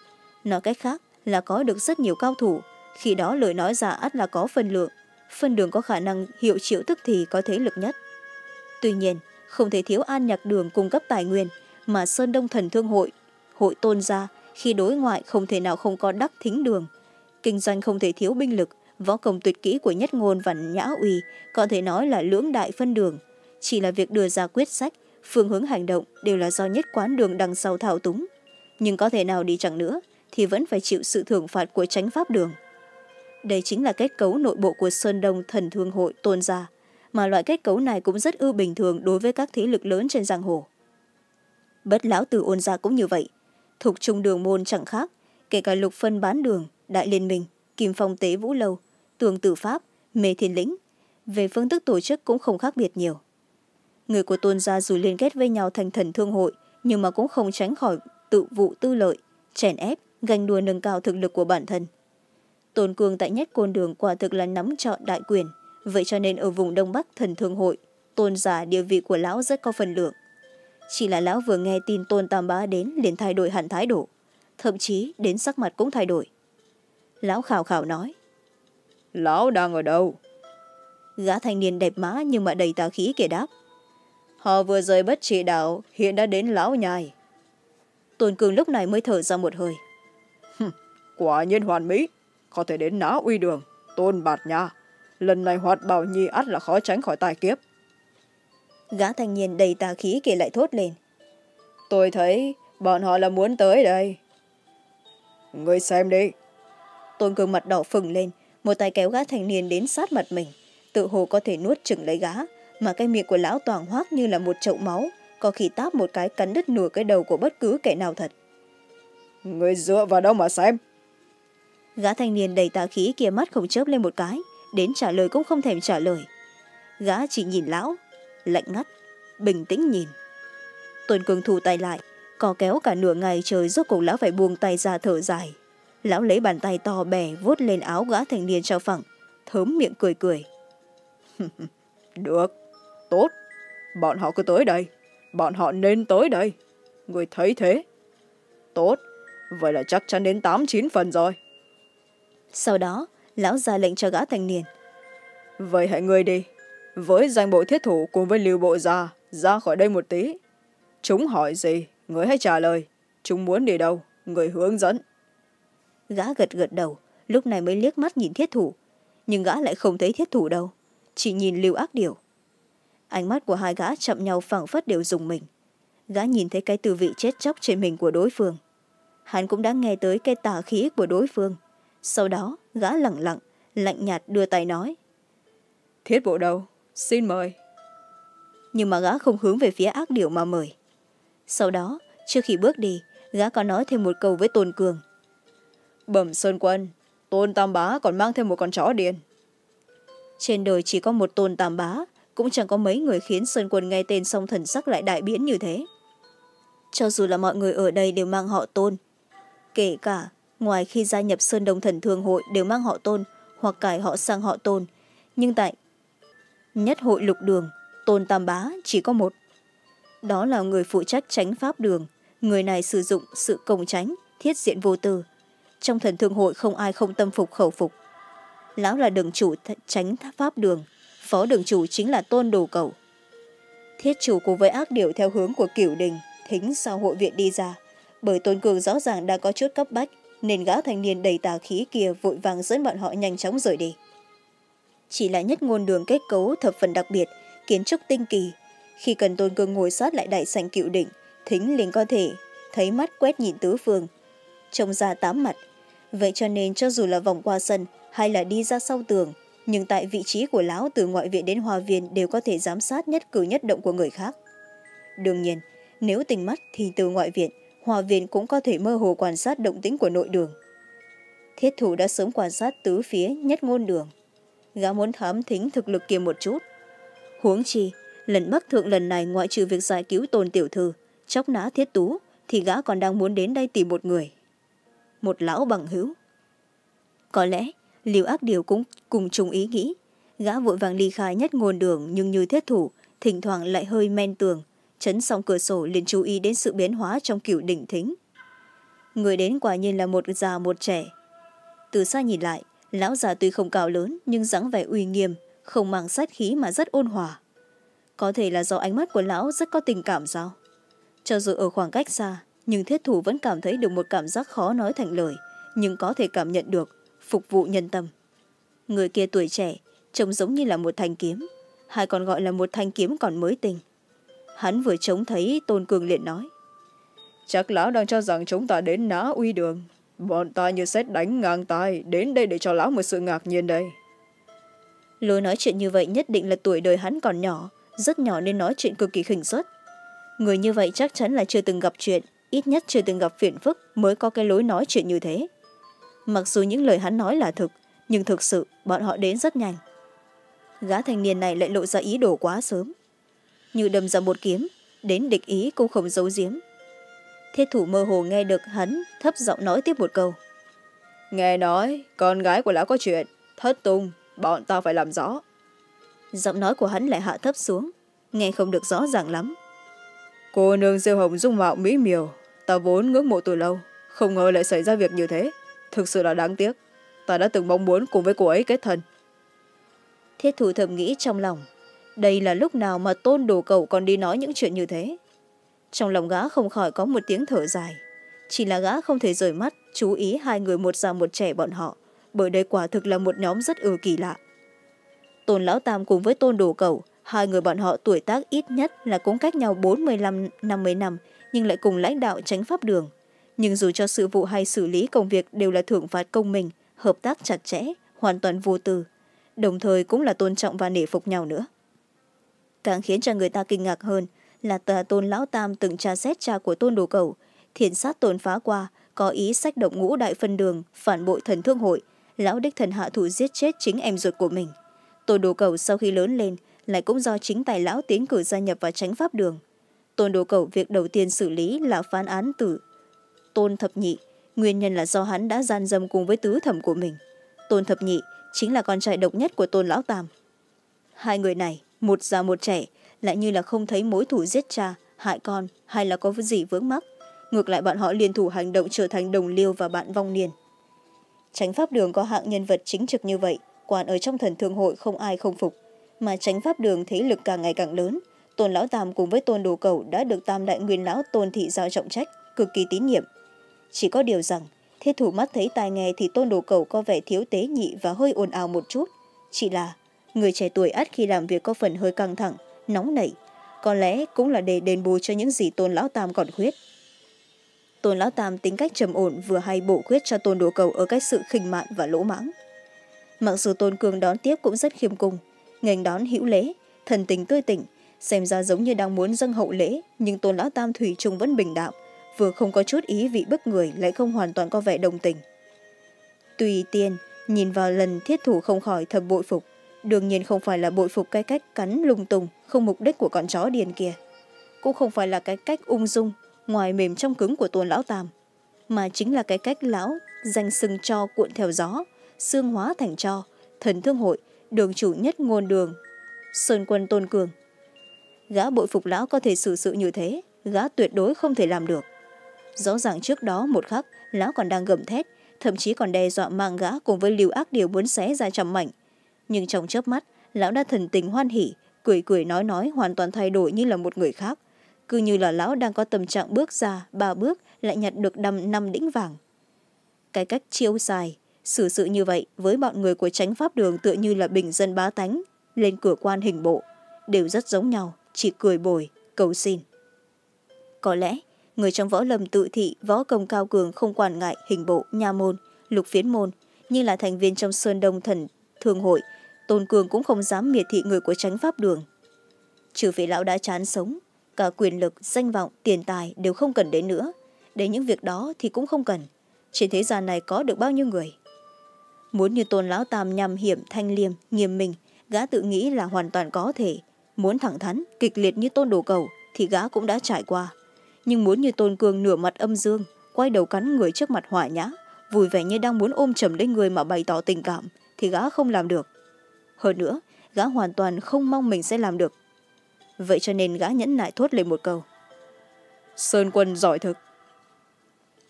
Nói cách khác là có được rất nhiều cao thủ, khi đó lời nói ra ắt là có phân lượng, phân đường có khả năng hiệu triệu tức thì có thế lực nhất. Tuy nhiên, không thể thiếu an nhạc đường cung cấp tài nguyên mà sơn đông thần thương hội hội tôn gia khi đối ngoại không thể nào không có đắc thính đường. Kinh doanh không thể thiếu binh lực võ công tuyệt kỹ của nhất ngôn và nhã uy, có thể nói là lưỡng đại phân đường. Chỉ là việc đưa ra quyết sách, phương hướng hành động đều là do nhất quán đường đằng sau thao túng. Nhưng có thể nào đi chẳng nữa thì vẫn phải chịu sự thưởng phạt của tránh pháp đường. Đây chính là kết cấu nội bộ của sơn đông thần thương hội tôn gia, mà loại kết cấu này cũng rất ưu bình thường đối với các thế lực lớn trên giang hồ. Bất lão từ ôn gia cũng như vậy, thuộc trung đường môn chẳng khác, kể cả lục phân bán đường, đại liên minh, kim phong tế vũ lâu tường tự pháp, mê thiên lĩnh. Về phương thức tổ chức cũng không khác biệt nhiều. Người của tôn gia dù liên kết với nhau thành thần thương hội, nhưng mà cũng không tránh khỏi tự vụ tư lợi, chèn ép, ganh đua nâng cao thực lực của bản thân. Tôn cương tại nhất côn đường quả thực là nắm trọn đại quyền. Vậy cho nên ở vùng đông bắc thần thương hội, tôn giả địa vị của lão rất có phần lượng. Chỉ là lão vừa nghe tin tôn tam bá đến liền thay đổi hẳn thái độ, thậm chí đến sắc mặt cũng thay đổi. Lão khảo khảo nói lão đang ở đâu? Gã thanh niên đẹp má nhưng mà đầy tà khí kể đáp. Họ vừa rời bất trị đạo hiện đã đến lão nhai. Tôn cường lúc này mới thở ra một hơi. Quả nhiên hoàn mỹ. Có thể đến náo uy đường tôn bạt nha. Lần này hoạt bảo nhi ắt là khó tránh khỏi tài kiếp. Gã thanh niên đầy tà khí kể lại thốt lên. Tôi thấy bọn họ là muốn tới đây. Người xem đi. Tôn cường mặt đỏ phừng lên một tay kéo gã thanh niên đến sát mặt mình. Tự hồ có thể nuốt chừng lấy gã mà cái miệng của lão toàn hoác như là một chậu máu có khi táp một cái cắn đứt nửa cái đầu của bất cứ kẻ nào thật. Người dựa vào đâu mà xem? Gã thanh niên đầy tà khí kia mắt không chớp lên một cái đến trả lời cũng không thèm trả lời. Gã chỉ nhìn lão lạnh ngắt bình tĩnh nhìn. Tuần cường thủ tay lại cò kéo cả nửa ngày trời rốt cuộc lão phải buông tay ra thở dài lão lấy bàn tay to bè vuốt lên áo gã thanh niên cho phẳng thớm miệng cười cười. (laughs) Được tốt. Bọn họ cứ tới đây. Bọn họ nên tới đây. Người thấy thế. Tốt. Vậy là chắc chắn đến tám chín phần rồi. Sau đó lão ra lệnh cho gã thanh niên. Vậy hãy ngươi đi. Với danh bộ thiết thủ cùng với lưu bộ gia ra khỏi đây một tí. Chúng hỏi gì người hãy trả lời. Chúng muốn đi đâu người hướng dẫn gã gật gật đầu lúc này mới liếc mắt nhìn thiết thủ. Nhưng gã lại không thấy thiết thủ đâu chỉ nhìn lưu ác điều. Ánh mắt của hai gã chậm nhau phẳng phất đều dùng mình. Gã nhìn thấy cái tư vị chết chóc trên mình của đối phương. Hắn cũng đã nghe tới cái tà khí của đối phương. Sau đó gã lẳng lặng lạnh nhạt đưa tay nói. Thiết bộ đâu xin mời. Nhưng mà gã không hướng về phía ác điệu mà mời. Sau đó trước khi bước đi gã còn nói thêm một câu với tôn cường bẩm sơn quân, tôn tam bá còn mang thêm một con chó điên. Trên đời chỉ có một tôn tam bá, cũng chẳng có mấy người khiến sơn quân nghe tên song thần sắc lại đại biến như thế. Cho dù là mọi người ở đây đều mang họ tôn, kể cả ngoài khi gia nhập sơn đông thần thương hội đều mang họ tôn hoặc cải họ sang họ tôn, nhưng tại nhất hội lục đường, tôn tam bá chỉ có một. Đó là người phụ trách tránh pháp đường, người này sử dụng sự công tránh, thiết diện vô tư trong thần thương hội không ai không tâm phục khẩu phục. Lão là đường chủ tránh pháp đường. Phó đường chủ chính là tôn đồ cầu thiết chủ cùng với ác điệu theo hướng của cửu đình, thính sau hội viện đi ra. Bởi tôn cường rõ ràng đang có chút cấp bách, nên gã thanh niên đầy tà khí kia vội vàng dẫn bọn họ nhanh chóng rời đi. Chỉ là nhất ngôn đường kết cấu thập phần đặc biệt, kiến trúc tinh kỳ. Khi cần tôn cường ngồi sát lại đại sảnh cựu đỉnh, thính liền có thể thấy mắt quét nhìn tứ phương. Trông ra tám mặt vậy cho nên cho dù là vòng qua sân hay là đi ra sau tường, nhưng tại vị trí của lão từ ngoại viện đến hòa viên đều có thể giám sát nhất cử nhất động của người khác. Đương nhiên, nếu tình mắt thì từ ngoại viện hòa viên cũng có thể mơ hồ quan sát động tính của nội đường. Thiết thủ đã sớm quan sát tứ phía nhất ngôn đường. Gã muốn thám thính thực lực kia một chút. Huống chi, lần bắc thượng lần này ngoại trừ việc giải cứu tôn tiểu thư, chóc nã thiết tú, thì gã còn đang muốn đến đây tìm một người một lão bằng hữu. Có lẽ liều ác điều cũng cùng chung ý nghĩ, gã vội vàng ly khai nhất ngôn đường nhưng như thiết thủ, thỉnh thoảng lại hơi men tường, chấn xong cửa sổ liền chú ý đến sự biến hóa trong kiểu đỉnh thính. Người đến quả nhiên là một già một trẻ. Từ xa nhìn lại, lão già tuy không cao lớn nhưng dáng vẻ uy nghiêm, không mang sát khí mà rất ôn hòa. Có thể là do ánh mắt của lão rất có tình cảm sao? Cho dù ở khoảng cách xa nhưng thiết thủ vẫn cảm thấy được một cảm giác khó nói thành lời nhưng có thể cảm nhận được phục vụ nhân tâm. Người kia tuổi trẻ trông giống như là một thanh kiếm hay còn gọi là một thanh kiếm còn mới tinh. Hắn vừa trông thấy tôn cường liền nói chắc lão đang cho rằng chúng ta đến ná uy đường. Bọn ta như xét đánh ngang tai đến đây để cho lão một sự ngạc nhiên đây. Lối nói chuyện như vậy nhất định là tuổi đời hắn còn nhỏ rất nhỏ nên nói chuyện cực kỳ khỉnh suất. Người như vậy chắc chắn là chưa từng gặp chuyện ít nhất chưa từng gặp phiền phức mới có cái lối nói chuyện như thế. Mặc dù những lời hắn nói là thực nhưng thực sự bọn họ đến rất nhanh. Gã thanh niên này lại lộ ra ý đồ quá sớm. Như đâm ra một kiếm đến địch ý cũng không giấu giếm. Thiết thủ mơ hồ nghe được hắn thấp giọng nói tiếp một câu. Nghe nói con gái của lão có chuyện. Thất tung bọn ta phải làm rõ. Giọng nói của hắn lại hạ thấp xuống nghe không được rõ ràng lắm. Cô nương diêu hồng dung mạo mỹ miều ta vốn ngưỡng mộ từ lâu, không ngờ lại xảy ra việc như thế. Thực sự là đáng tiếc. Ta đã từng mong muốn cùng với cô ấy kết thân. Thiết thủ thầm nghĩ trong lòng. Đây là lúc nào mà tôn đồ cầu còn đi nói những chuyện như thế? Trong lòng gã không khỏi có một tiếng thở dài. Chỉ là gã không thể rời mắt, chú ý hai người một già một trẻ bọn họ, bởi đây quả thực là một nhóm rất ư kỳ lạ. Tôn lão tam cùng với tôn đồ cầu hai người bọn họ tuổi tác ít nhất là cũng cách nhau bốn mươi năm năm mươi năm nhưng lại cùng lãnh đạo tránh pháp đường. Nhưng dù cho sự vụ hay xử lý công việc đều là thưởng phạt công mình, hợp tác chặt chẽ, hoàn toàn vô tư, đồng thời cũng là tôn trọng và nể phục nhau nữa. Càng khiến cho người ta kinh ngạc hơn là tà tôn lão tam từng tra xét cha của tôn đồ cầu thiền sát tôn phá qua, có ý sách động ngũ đại phân đường, phản bội thần thương hội, lão đích thần hạ thủ giết chết chính em ruột của mình. Tôn đồ cầu sau khi lớn lên lại cũng do chính tài lão tiến cử gia nhập vào tránh pháp đường tôn đồ cầu việc đầu tiên xử lý là phán án tử. Tôn thập nhị, nguyên nhân là do hắn đã gian dâm cùng với tứ thẩm của mình. Tôn thập nhị chính là con trai độc nhất của tôn lão tam. Hai người này, một già một trẻ, lại như là không thấy mối thủ giết cha, hại con hay là có gì vướng mắc. Ngược lại bọn họ liên thủ hành động trở thành đồng liêu và bạn vong niên. Tránh pháp đường có hạng nhân vật chính trực như vậy quản ở trong thần thương hội không ai không phục. Mà tránh pháp đường thế lực càng ngày càng lớn tôn lão tam cùng với tôn đồ cầu đã được tam đại nguyên lão tôn thị giao trọng trách, cực kỳ tín nhiệm. Chỉ có điều rằng thiết thủ mắt thấy tai nghe thì tôn đồ cầu có vẻ thiếu tế nhị và hơi ồn ào một chút. Chỉ là, người trẻ tuổi ắt khi làm việc có phần hơi căng thẳng, nóng nảy. Có lẽ cũng là để đền bù cho những gì tôn lão tam còn khuyết. Tôn lão tam tính cách trầm ổn vừa hay bổ khuyết cho tôn đồ cầu ở cách sự khinh mạn và lỗ mãng. Mặc dù tôn cường đón tiếp cũng rất khiêm cung, nghênh đón hữu lễ, thần tình tươi tỉnh xem ra giống như đang muốn dâng hậu lễ, nhưng tôn lão tam thủy trung vẫn bình đạo vừa không có chút ý vị bức người lại không hoàn toàn có vẻ đồng tình. Tùy tiên, nhìn vào lần thiết thủ không khỏi thầm bội phục. Đương nhiên không phải là bội phục cái cách cắn lung tung, không mục đích của con chó điền kia. Cũng không phải là cái cách ung dung, ngoài mềm trong cứng của tôn lão tam, mà chính là cái cách lão, danh sưng cho cuộn theo gió, xương hóa thành cho, thần thương hội, đường chủ nhất ngôn đường, sơn quân tôn cường gã bội phục lão có thể xử sự như thế, gã tuyệt đối không thể làm được. Rõ ràng trước đó một khắc, lão còn đang gầm thét, thậm chí còn đe dọa mang gã cùng với liều ác điều muốn xé ra trăm mảnh. Nhưng trong chớp mắt, lão đã thần tình hoan hỉ, cười cười nói nói hoàn toàn thay đổi như là một người khác. Cứ như là lão đang có tâm trạng bước ra, ba bước, lại nhặt được đầm năm đĩnh vàng. Cái cách chiêu xài, xử sự như vậy với bọn người của chánh pháp đường tựa như là bình dân bá tánh, lên cửa quan hình bộ, đều rất giống nhau chỉ cười bồi, cầu xin. Có lẽ, người trong võ lâm tự thị, võ công cao cường không quản ngại hình bộ, nha môn, lục phiến môn, như là thành viên trong sơn đông thần thường hội, tôn cường cũng không dám miệt thị người của tránh pháp đường. Trừ phi lão đã chán sống, cả quyền lực, danh vọng, tiền tài đều không cần đến nữa để những việc đó thì cũng không cần. Trên thế gian này có được bao nhiêu người? Muốn như tôn lão tam nhằm hiểm thanh liêm, nghiêm minh, gã tự nghĩ là hoàn toàn có thể muốn thẳng thắn kịch liệt như tôn đồ cầu thì gã cũng đã trải qua. Nhưng muốn như tôn cường nửa mặt âm dương quay đầu cắn người trước mặt hỏa nhã vui vẻ như đang muốn ôm chầm lấy người mà bày tỏ tình cảm thì gã không làm được. Hơn nữa gã hoàn toàn không mong mình sẽ làm được. Vậy cho nên gã nhẫn nại thốt lên một câu. Sơn quân giỏi thực.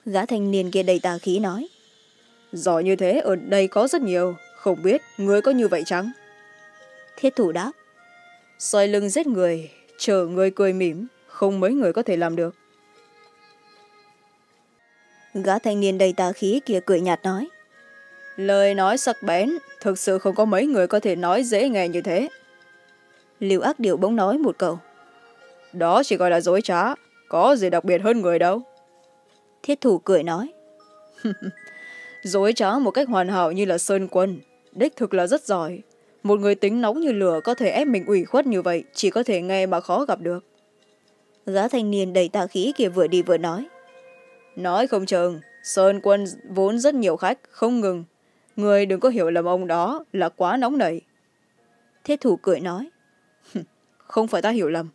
Gã thanh niên kia đầy tà khí nói. Giỏi như thế ở đây có rất nhiều không biết người có như vậy chăng? Thiết thủ đáp xoay lưng giết người chờ người cười mỉm không mấy người có thể làm được. Gã thanh niên đầy tà khí kia cười nhạt nói. Lời nói sắc bén thực sự không có mấy người có thể nói dễ nghe như thế. Liêu ác điệu bỗng nói một câu. Đó chỉ gọi là dối trá có gì đặc biệt hơn người đâu. Thiết thủ cười nói. (laughs) Dối trá một cách hoàn hảo như là sơn quân đích thực là rất giỏi một người tính nóng như lửa có thể ép mình ủy khuất như vậy chỉ có thể nghe mà khó gặp được. Gã thanh niên đầy tà khí kia vừa đi vừa nói. Nói không chừng sơn quân vốn rất nhiều khách không ngừng. Người đừng có hiểu lầm ông đó là quá nóng nảy. Thiết thủ cười nói. Không phải ta hiểu lầm.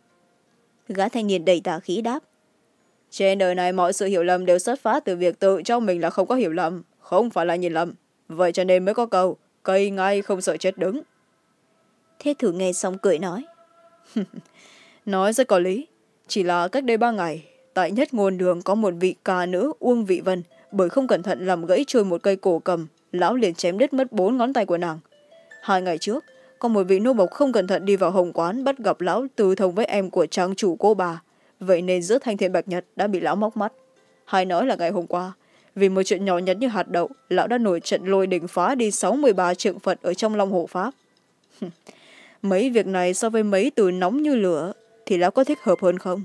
Gã thanh niên đầy tà khí đáp. Trên đời này mọi sự hiểu lầm đều xuất phát từ việc tự cho mình là không có hiểu lầm không phải là nhìn lầm. Vậy cho nên mới có câu cây ngay không sợ chết đứng thế thử nghe xong cười nói. (laughs) Nói rất có lý. Chỉ là cách đây ba ngày, tại nhất ngôn đường có một vị ca nữ uông vị vân, bởi không cẩn thận làm gãy trôi một cây cổ cầm, lão liền chém đứt mất bốn ngón tay của nàng. Hai ngày trước, có một vị nô bộc không cẩn thận đi vào hồng quán bắt gặp lão từ thông với em của trang chủ cô bà. Vậy nên giữa thanh thiên bạch nhật đã bị lão móc mắt. Hay nói là ngày hôm qua, vì một chuyện nhỏ nhặt như hạt đậu, lão đã nổi trận lôi đỉnh phá đi sáu mươi ba trượng phật ở trong long hồ pháp. (laughs) mấy việc này so với mấy từ nóng như lửa thì lão có thích hợp hơn không?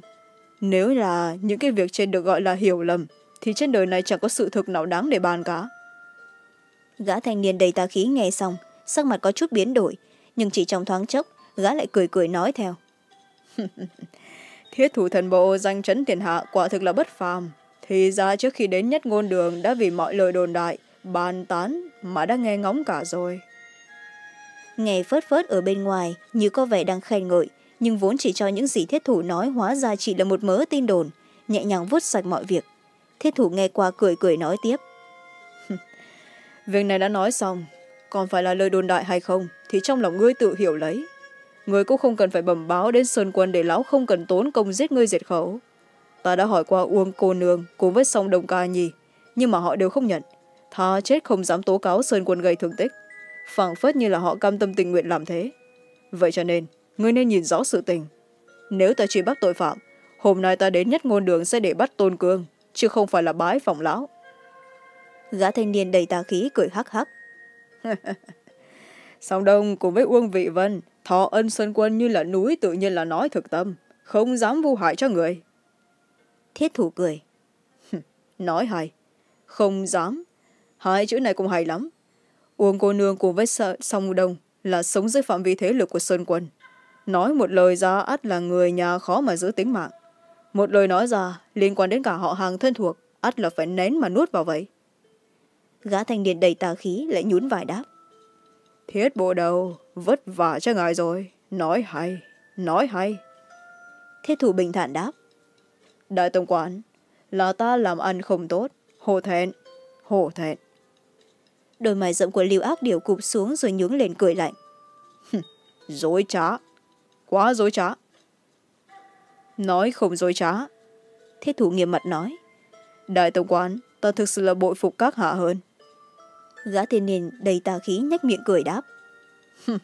Nếu là những cái việc trên được gọi là hiểu lầm thì trên đời này chẳng có sự thực nào đáng để bàn cả. Gã thanh niên đầy tà khí nghe xong sắc mặt có chút biến đổi nhưng chỉ trong thoáng chốc gã lại cười cười nói theo. (laughs) Thiết thủ thần bộ danh chấn tiền hạ quả thực là bất phàm. Thì ra trước khi đến nhất ngôn đường đã vì mọi lời đồn đại bàn tán mà đã nghe ngóng cả rồi nghe phớt phớt ở bên ngoài, như có vẻ đang khen ngợi, nhưng vốn chỉ cho những gì thiết thủ nói hóa ra chỉ là một mớ tin đồn, nhẹ nhàng vút sạch mọi việc. Thiết thủ nghe qua cười cười nói tiếp. Việc này đã nói xong, còn phải là lời đồn đại hay không thì trong lòng ngươi tự hiểu lấy. Người cũng không cần phải bẩm báo đến sơn quân để lão không cần tốn công giết ngươi diệt khẩu. Ta đã hỏi qua uông cô nương cùng với song đồng ca nhi, nhưng mà họ đều không nhận. Thà chết không dám tố cáo sơn quân gây thương tích phảng phất như là họ cam tâm tình nguyện làm thế. Vậy cho nên ngươi nên nhìn rõ sự tình. Nếu ta truy bắt tội phạm hôm nay ta đến nhất ngôn đường sẽ để bắt tôn cương chứ không phải là bái phòng lão. Gã thanh niên đầy tà khí cười hắc hắc. (laughs) Song đông cùng với uông vị vân thọ ân sơn quân như là núi tự nhiên là nói thực tâm không dám vu hại cho người. Thiết thủ cười. (laughs) Nói hay. Không dám. Hai chữ này cũng hay lắm uông cô nương cùng với song đông là sống dưới phạm vi thế lực của sơn quân. Nói một lời ra ắt là người nhà khó mà giữ tính mạng. Một lời nói ra liên quan đến cả họ hàng thân thuộc ắt là phải nén mà nuốt vào vậy. Gã thanh niên đầy tà khí lại nhún vài đáp. Thiết bộ đầu vất vả cho ngài rồi. Nói hay nói hay. Thiết thủ bình thản đáp. Đại tổng quản là ta làm ăn không tốt hổ thẹn hổ thẹn đôi mày rậm của liêu ác điệu cụp xuống rồi nhướng lên cười lạnh. Dối trá. Quá dối trá. Nói không dối trá. Thiết thủ nghiêm mặt nói. Đại tổng quán ta thực sự là bội phục các hạ hơn. Gã thiên niên đầy tà khí nhếch miệng cười đáp. (laughs)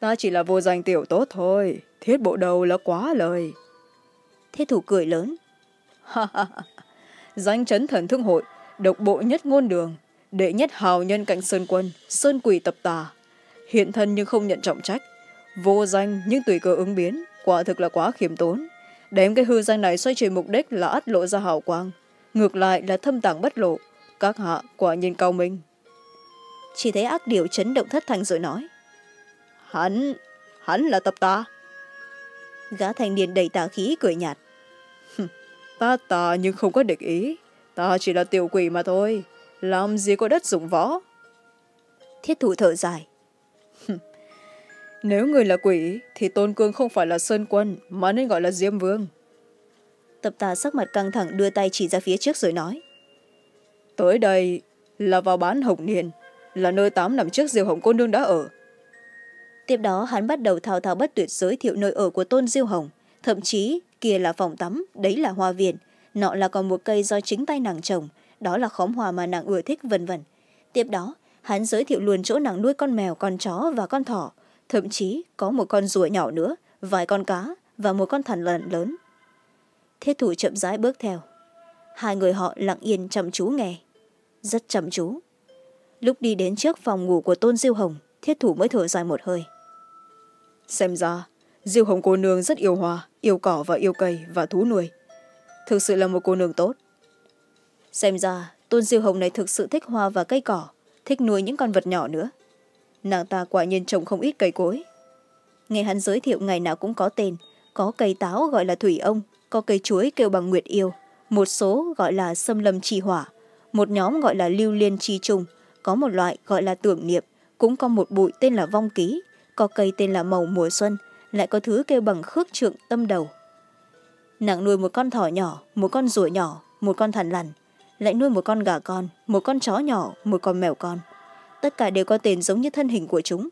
Ta chỉ là vô danh tiểu tốt thôi. Thiết bộ đầu là quá lời. Thiết thủ cười lớn. (laughs) Danh chấn thần thương hội độc bộ nhất ngôn đường đệ nhất hào nhân cạnh sơn quân sơn quỷ tập tà. Hiện thân nhưng không nhận trọng trách. Vô danh nhưng tùy cơ ứng biến quả thực là quá khiêm tốn. Đem cái hư danh này xoay chuyển mục đích là ắt lộ ra hào quang ngược lại là thâm tàng bất lộ. Các hạ quả nhiên cao minh. Chỉ thấy ác điệu chấn động thất thành rồi nói hắn hắn là tập ta gã thanh niên đầy tà khí cười nhạt. Ta tà nhưng không có địch ý. Ta chỉ là tiểu quỷ mà thôi làm gì có đất dụng võ? Thiết thủ thở dài. Nếu người là quỷ thì tôn cương không phải là sơn quân mà nên gọi là diêm vương. Tập tà sắc mặt căng thẳng đưa tay chỉ ra phía trước rồi nói. Tới đây là vào bán hồng niên là nơi tám năm trước diêu hồng cô nương đã ở. Tiếp đó hắn bắt đầu thao thao bất tuyệt giới thiệu nơi ở của tôn diêu hồng. Thậm chí kia là phòng tắm đấy là hoa viên. Nọ là còn một cây do chính tay nàng trồng đó là khóm hòa mà nàng ưa thích, vân vân. Tiếp đó, hắn giới thiệu luôn chỗ nàng nuôi con mèo, con chó và con thỏ. Thậm chí, có một con rùa nhỏ nữa, vài con cá và một con thằn lằn lớn. Thiết thủ chậm rãi bước theo. Hai người họ lặng yên chăm chú nghe. Rất chăm chú. Lúc đi đến trước phòng ngủ của tôn diêu hồng thiết thủ mới thở dài một hơi. Xem ra, diêu hồng cô nương rất yêu hoa, yêu cỏ và yêu cây và thú nuôi. Thực sự là một cô nương tốt xem ra, tôn diêu hồng này thực sự thích hoa và cây cỏ, thích nuôi những con vật nhỏ nữa. Nàng ta quả nhiên trồng không ít cây cối. Nghe hắn giới thiệu ngày nào cũng có tên, có cây táo gọi là thủy ông, có cây chuối kêu bằng nguyệt yêu, một số gọi là xâm lâm trì hỏa, một nhóm gọi là lưu liên trì trung có một loại gọi là tưởng niệm, cũng có một bụi tên là vong ký, có cây tên là màu mùa xuân, lại có thứ kêu bằng khước trượng tâm đầu. Nàng nuôi một con thỏ nhỏ, một con rùa nhỏ, một con thằn lằn lại nuôi một con gà con, một con chó nhỏ, một con mèo con. Tất cả đều có tên giống như thân hình của chúng.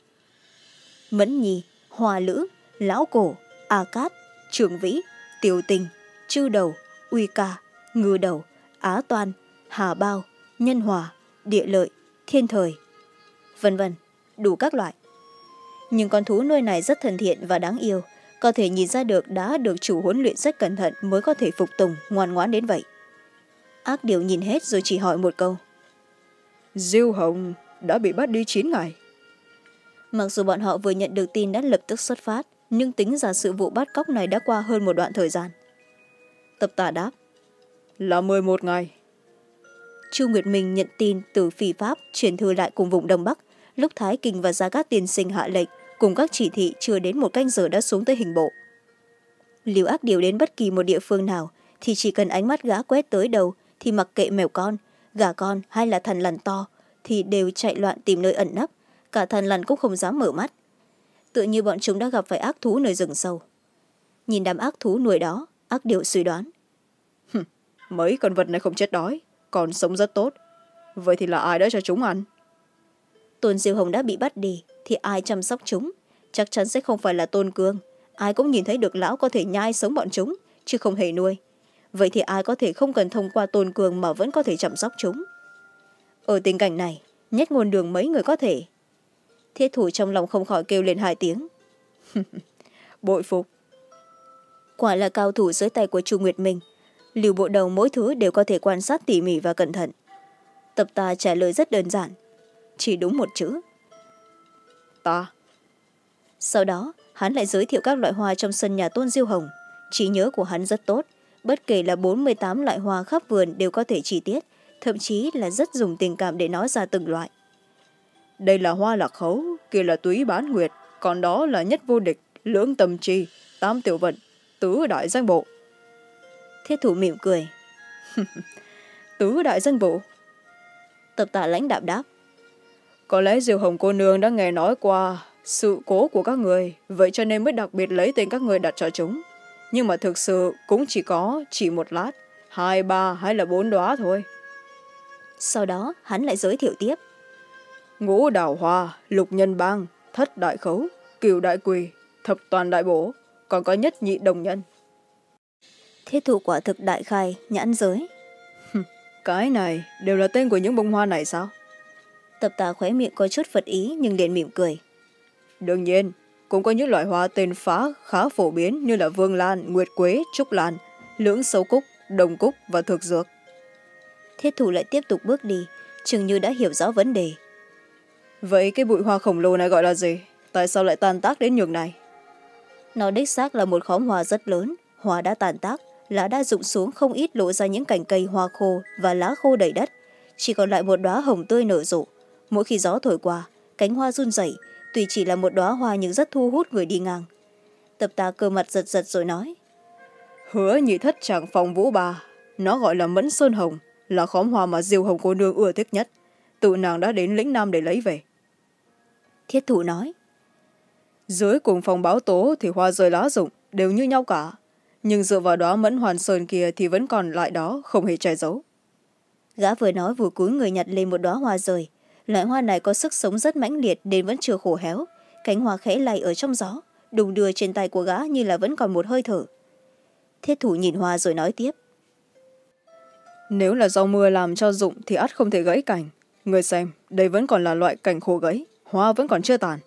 Mẫn nhi hòa lữ, lão cổ, a cát, trường vĩ, tiểu tình, chư đầu, uy ca, ngư đầu, á toan, hà bao, nhân hòa, địa lợi, thiên thời. Vân vân, đủ các loại. Nhưng con thú nuôi này rất thân thiện và đáng yêu, có thể nhìn ra được đã được chủ huấn luyện rất cẩn thận mới có thể phục tùng ngoan ngoãn đến vậy ác điều nhìn hết rồi chỉ hỏi một câu. Diêu hồng đã bị bắt đi chín ngày. Mặc dù bọn họ vừa nhận được tin đã lập tức xuất phát nhưng tính ra sự vụ bắt cóc này đã qua hơn một đoạn thời gian. Tập tả đáp. Là m một ngày. Chu nguyệt minh nhận tin từ phi pháp chuyển thư lại cùng vùng đông bắc. Lúc thái kinh và gia cát tiên sinh hạ lệnh cùng các chỉ thị chưa đến một canh giờ đã xuống tới hình bộ. Liều ác điều đến bất kỳ một địa phương nào thì chỉ cần ánh mắt gã quét tới đầu thì mặc kệ mèo con gà con hay là thần lằn to thì đều chạy loạn tìm nơi ẩn nấp cả thần lằn cũng không dám mở mắt. Tự như bọn chúng đã gặp phải ác thú nơi rừng sâu. Nhìn đám ác thú nuôi đó ác điều suy đoán. Mấy con vật này không chết đói còn sống rất tốt. Vậy thì là ai đã cho chúng ăn? Tôn diêu hồng đã bị bắt đi thì ai chăm sóc chúng? Chắc chắn sẽ không phải là tôn cương. Ai cũng nhìn thấy được lão có thể nhai sống bọn chúng chứ không hề nuôi vậy thì ai có thể không cần thông qua tôn cường mà vẫn có thể chăm sóc chúng? Ở tình cảnh này nhất nguồn đường mấy người có thể. Thiết thủ trong lòng không khỏi kêu lên hai tiếng. (laughs) Bội phục. Quả là cao thủ dưới tay của chu nguyệt minh. Liều bộ đầu mỗi thứ đều có thể quan sát tỉ mỉ và cẩn thận. Tập ta trả lời rất đơn giản. Chỉ đúng một chữ. Ta. Sau đó, hắn lại giới thiệu các loại hoa trong sân nhà tôn diêu hồng. Trí nhớ của hắn rất tốt bất kể là bốn mươi tám loại hoa khắp vườn đều có thể chi tiết thậm chí là rất dùng tình cảm để nói ra từng loại. Đây là hoa lạc khấu kia là túy bán nguyệt còn đó là nhất vô địch lưỡng tầm chi tam tiểu vận tứ đại danh bộ. Thiết thủ mỉm cười. (laughs) tứ đại danh bộ? Tập tạ lãnh đạm đáp. Có lẽ diều hồng cô nương đã nghe nói qua sự cố của các người vậy cho nên mới đặc biệt lấy tên các người đặt cho chúng nhưng mà thực sự cũng chỉ có chỉ một lát hai ba hay là bốn đoá thôi. Sau đó hắn lại giới thiệu tiếp. Ngũ đào hoa lục nhân bang thất đại khấu cửu đại quỳ thập toàn đại bổ còn có nhất nhị đồng nhân. Thiết thủ quả thực đại khai nhãn giới. Cái này đều là tên của những bông hoa này sao? Tập tà khóe miệng có chút phật ý nhưng liền mỉm cười. Đương nhiên cũng có những loại hoa tên phá khá phổ biến như là vương lan nguyệt quế trúc lan lưỡng sấu cúc đồng cúc và thực dược. Thiết thủ lại tiếp tục bước đi chừng như đã hiểu rõ vấn đề. Vậy cái bụi hoa khổng lồ này gọi là gì? Tại sao lại tan tác đến nhường này? Nó đích xác là một khóm hoa rất lớn hoa đã tàn tác lá đã rụng xuống không ít lộ ra những cành cây hoa khô và lá khô đầy đất. Chỉ còn lại một đoá hồng tươi nở rộ. Mỗi khi gió thổi qua cánh hoa run rẩy tuy chỉ là một đoá hoa nhưng rất thu hút người đi ngang. Tập tà cơ mặt giật giật rồi nói hứa nhị thất trạng phòng vũ bà nó gọi là mẫn sơn hồng là khóm hoa mà diêu hồng cô nương ưa thích nhất. Tự nàng đã đến lĩnh nam để lấy về. Thiết thủ nói dưới cùng phòng báo tố thì hoa rơi lá rụng đều như nhau cả. Nhưng dựa vào đó mẫn hoàn sơn kia thì vẫn còn lại đó không hề che giấu. Gã vừa nói vừa cúi người nhặt lên một đoá hoa rời loại hoa này có sức sống rất mãnh liệt nên vẫn chưa khổ héo. Cánh hoa khẽ lay ở trong gió đùng đưa trên tay của gã như là vẫn còn một hơi thở. Thiết thủ nhìn hoa rồi nói tiếp. Nếu là do mưa làm cho rụng thì ắt không thể gãy cành. Người xem đây vẫn còn là loại cành khô gãy hoa vẫn còn chưa tàn.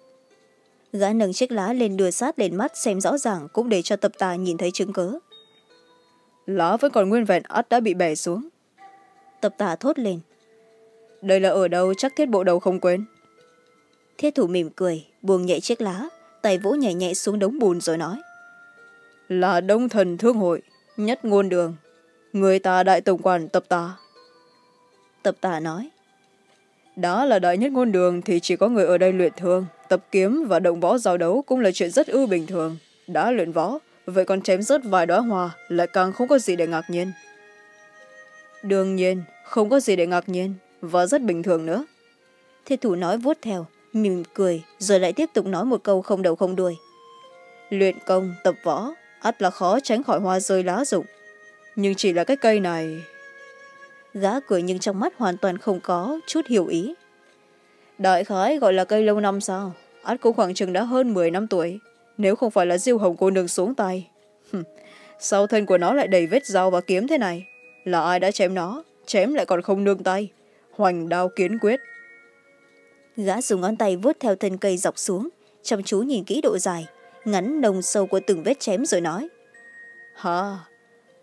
Gã nâng chiếc lá lên đưa sát lên mắt xem rõ ràng cũng để cho tập tà nhìn thấy chứng cớ lá vẫn còn nguyên vẹn ắt đã bị bẻ xuống. Tập tà thốt lên đây là ở đâu chắc thiết bộ đầu không quên. Thiết thủ mỉm cười buông nhẹ chiếc lá tay vỗ nhảy nhẹ xuống đống bùn rồi nói. Là đông thần thương hội nhất ngôn đường. Người ta đại tổng quản tập tà. Tập tà nói. Đó là đại nhất ngôn đường thì chỉ có người ở đây luyện thương tập kiếm và động võ giao đấu cũng là chuyện rất ư bình thường. Đã luyện võ vậy còn chém rớt vài đoá hoa lại càng không có gì để ngạc nhiên. Đương nhiên không có gì để ngạc nhiên và rất bình thường nữa. Thiết thủ nói vuốt theo, mỉm cười, rồi lại tiếp tục nói một câu không đầu không đuôi. Luyện công, tập võ, ắt là khó tránh khỏi hoa rơi lá rụng. Nhưng chỉ là cái cây này. Gã cười nhưng trong mắt hoàn toàn không có chút hiểu ý. Đại khái gọi là cây lâu năm sao? Ắt cũng khoảng chừng đã hơn m năm tuổi. Nếu không phải là diêu hồng cô nương xuống tay. Sau thân của nó lại đầy vết dao và kiếm thế này? Là ai đã chém nó, chém lại còn không nương tay? Hoành đao kiến quyết. Gã dùng ngón tay vuốt theo thân cây dọc xuống chăm chú nhìn kỹ độ dài ngắn nồng sâu của từng vết chém rồi nói. Hả?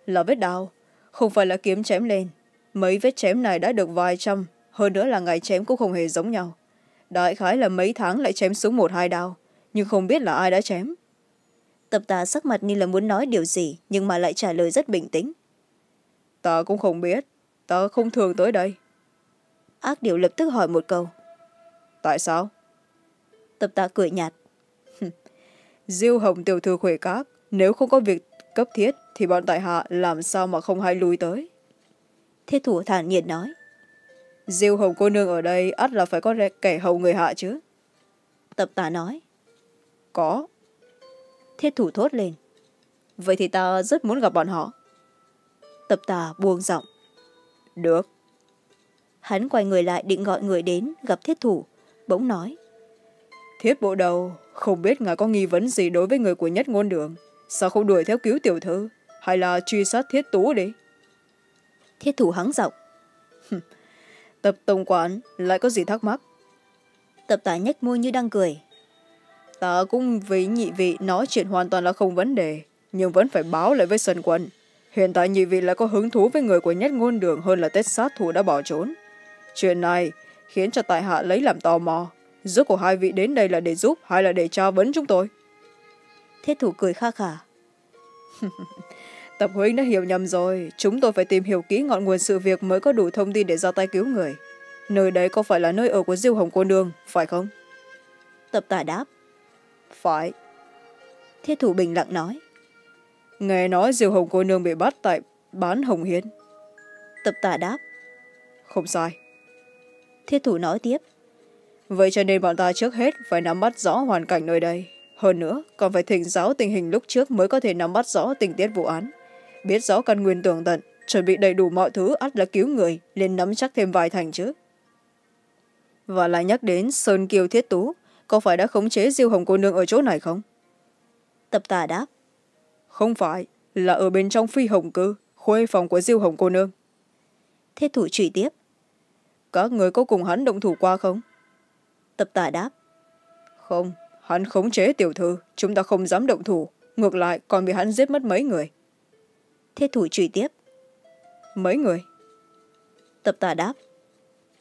Là vết đao không phải là kiếm chém lên. Mấy vết chém này đã được vài trăm hơn nữa là ngày chém cũng không hề giống nhau. Đại khái là mấy tháng lại chém xuống một hai đao nhưng không biết là ai đã chém. Tập tà sắc mặt như là muốn nói điều gì nhưng mà lại trả lời rất bình tĩnh. Ta cũng không biết. Ta không thường tới đây ác điều lập tức hỏi một câu. Tại sao? Tập tà cười nhạt. Diêu hồng tiểu thư khuể các nếu không có việc cấp thiết thì bọn tại hạ làm sao mà không hay lui tới? Thiết thủ thản nhiên nói. Diêu hồng cô nương ở đây ắt là phải có kẻ hầu người hạ chứ? Tập tà nói. Có. Thiết thủ thốt lên. Vậy thì ta rất muốn gặp bọn họ. Tập tà buông giọng. Được hắn quay người lại định gọi người đến gặp thiết thủ bỗng nói. Thiết bộ đầu không biết ngài có nghi vấn gì đối với người của nhất ngôn đường? Sao không đuổi theo cứu tiểu thư hay là truy sát thiết tú đi? Thiết thủ hắng giọng. Tập tổng quản lại có gì thắc mắc? Tập tả nhếch môi như đang cười. Ta cũng với nhị vị nói chuyện hoàn toàn là không vấn đề nhưng vẫn phải báo lại với sân quân hiện tại nhị vị lại có hứng thú với người của nhất ngôn đường hơn là tết sát thủ đã bỏ trốn chuyện này khiến cho tại hạ lấy làm tò mò. Rốt của hai vị đến đây là để giúp hay là để tra vấn chúng tôi? Thiết thủ cười kha khả (laughs) tập huynh đã hiểu nhầm rồi. Chúng tôi phải tìm hiểu kỹ ngọn nguồn sự việc mới có đủ thông tin để ra tay cứu người. Nơi đấy có phải là nơi ở của diêu hồng cô nương phải không? Tập tả đáp. Phải. Thiết thủ bình lặng nói. Nghe nói diêu hồng cô nương bị bắt tại bán hồng hiến. Tập tả đáp. Không sai thiết thủ nói tiếp. Vậy cho nên bọn ta trước hết phải nắm bắt rõ hoàn cảnh nơi đây. Hơn nữa còn phải thỉnh giáo tình hình lúc trước mới có thể nắm bắt rõ tình tiết vụ án. Biết rõ căn nguyên tường tận chuẩn bị đầy đủ mọi thứ ắt là cứu người nên nắm chắc thêm vài thành chứ. Và lại nhắc đến sơn kiều thiết tú có phải đã khống chế diêu hồng cô nương ở chỗ này không? Tập tà đáp. Không phải là ở bên trong phi hồng cư khuê phòng của diêu hồng cô nương. Thiết thủ truy tiếp các người có cùng hắn động thủ qua không? Tập tà đáp. Không hắn khống chế tiểu thư chúng ta không dám động thủ. Ngược lại còn bị hắn giết mất mấy người. Thiết thủ truy tiếp. Mấy người? Tập tà đáp.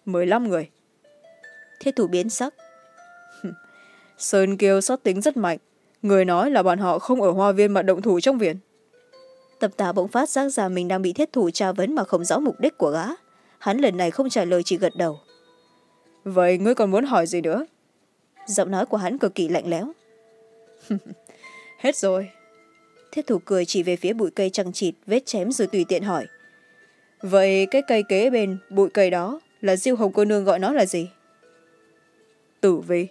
Mười lăm người. Thiết thủ biến sắc. Sơn kiêu sót tính rất mạnh. Người nói là bọn họ không ở hoa viên mà động thủ trong viện. Tập tà bỗng phát giác ra mình đang bị thiết thủ tra vấn mà không rõ mục đích của gã hắn lần này không trả lời chỉ gật đầu. Vậy ngươi còn muốn hỏi gì nữa? Giọng nói của hắn cực kỳ lạnh lẽo. (laughs) Hết rồi. Thiết thủ cười chỉ về phía bụi cây trăng chịt vết chém rồi tùy tiện hỏi. Vậy cái cây kế bên bụi cây đó là diêu hồng cô nương gọi nó là gì? Tử vi.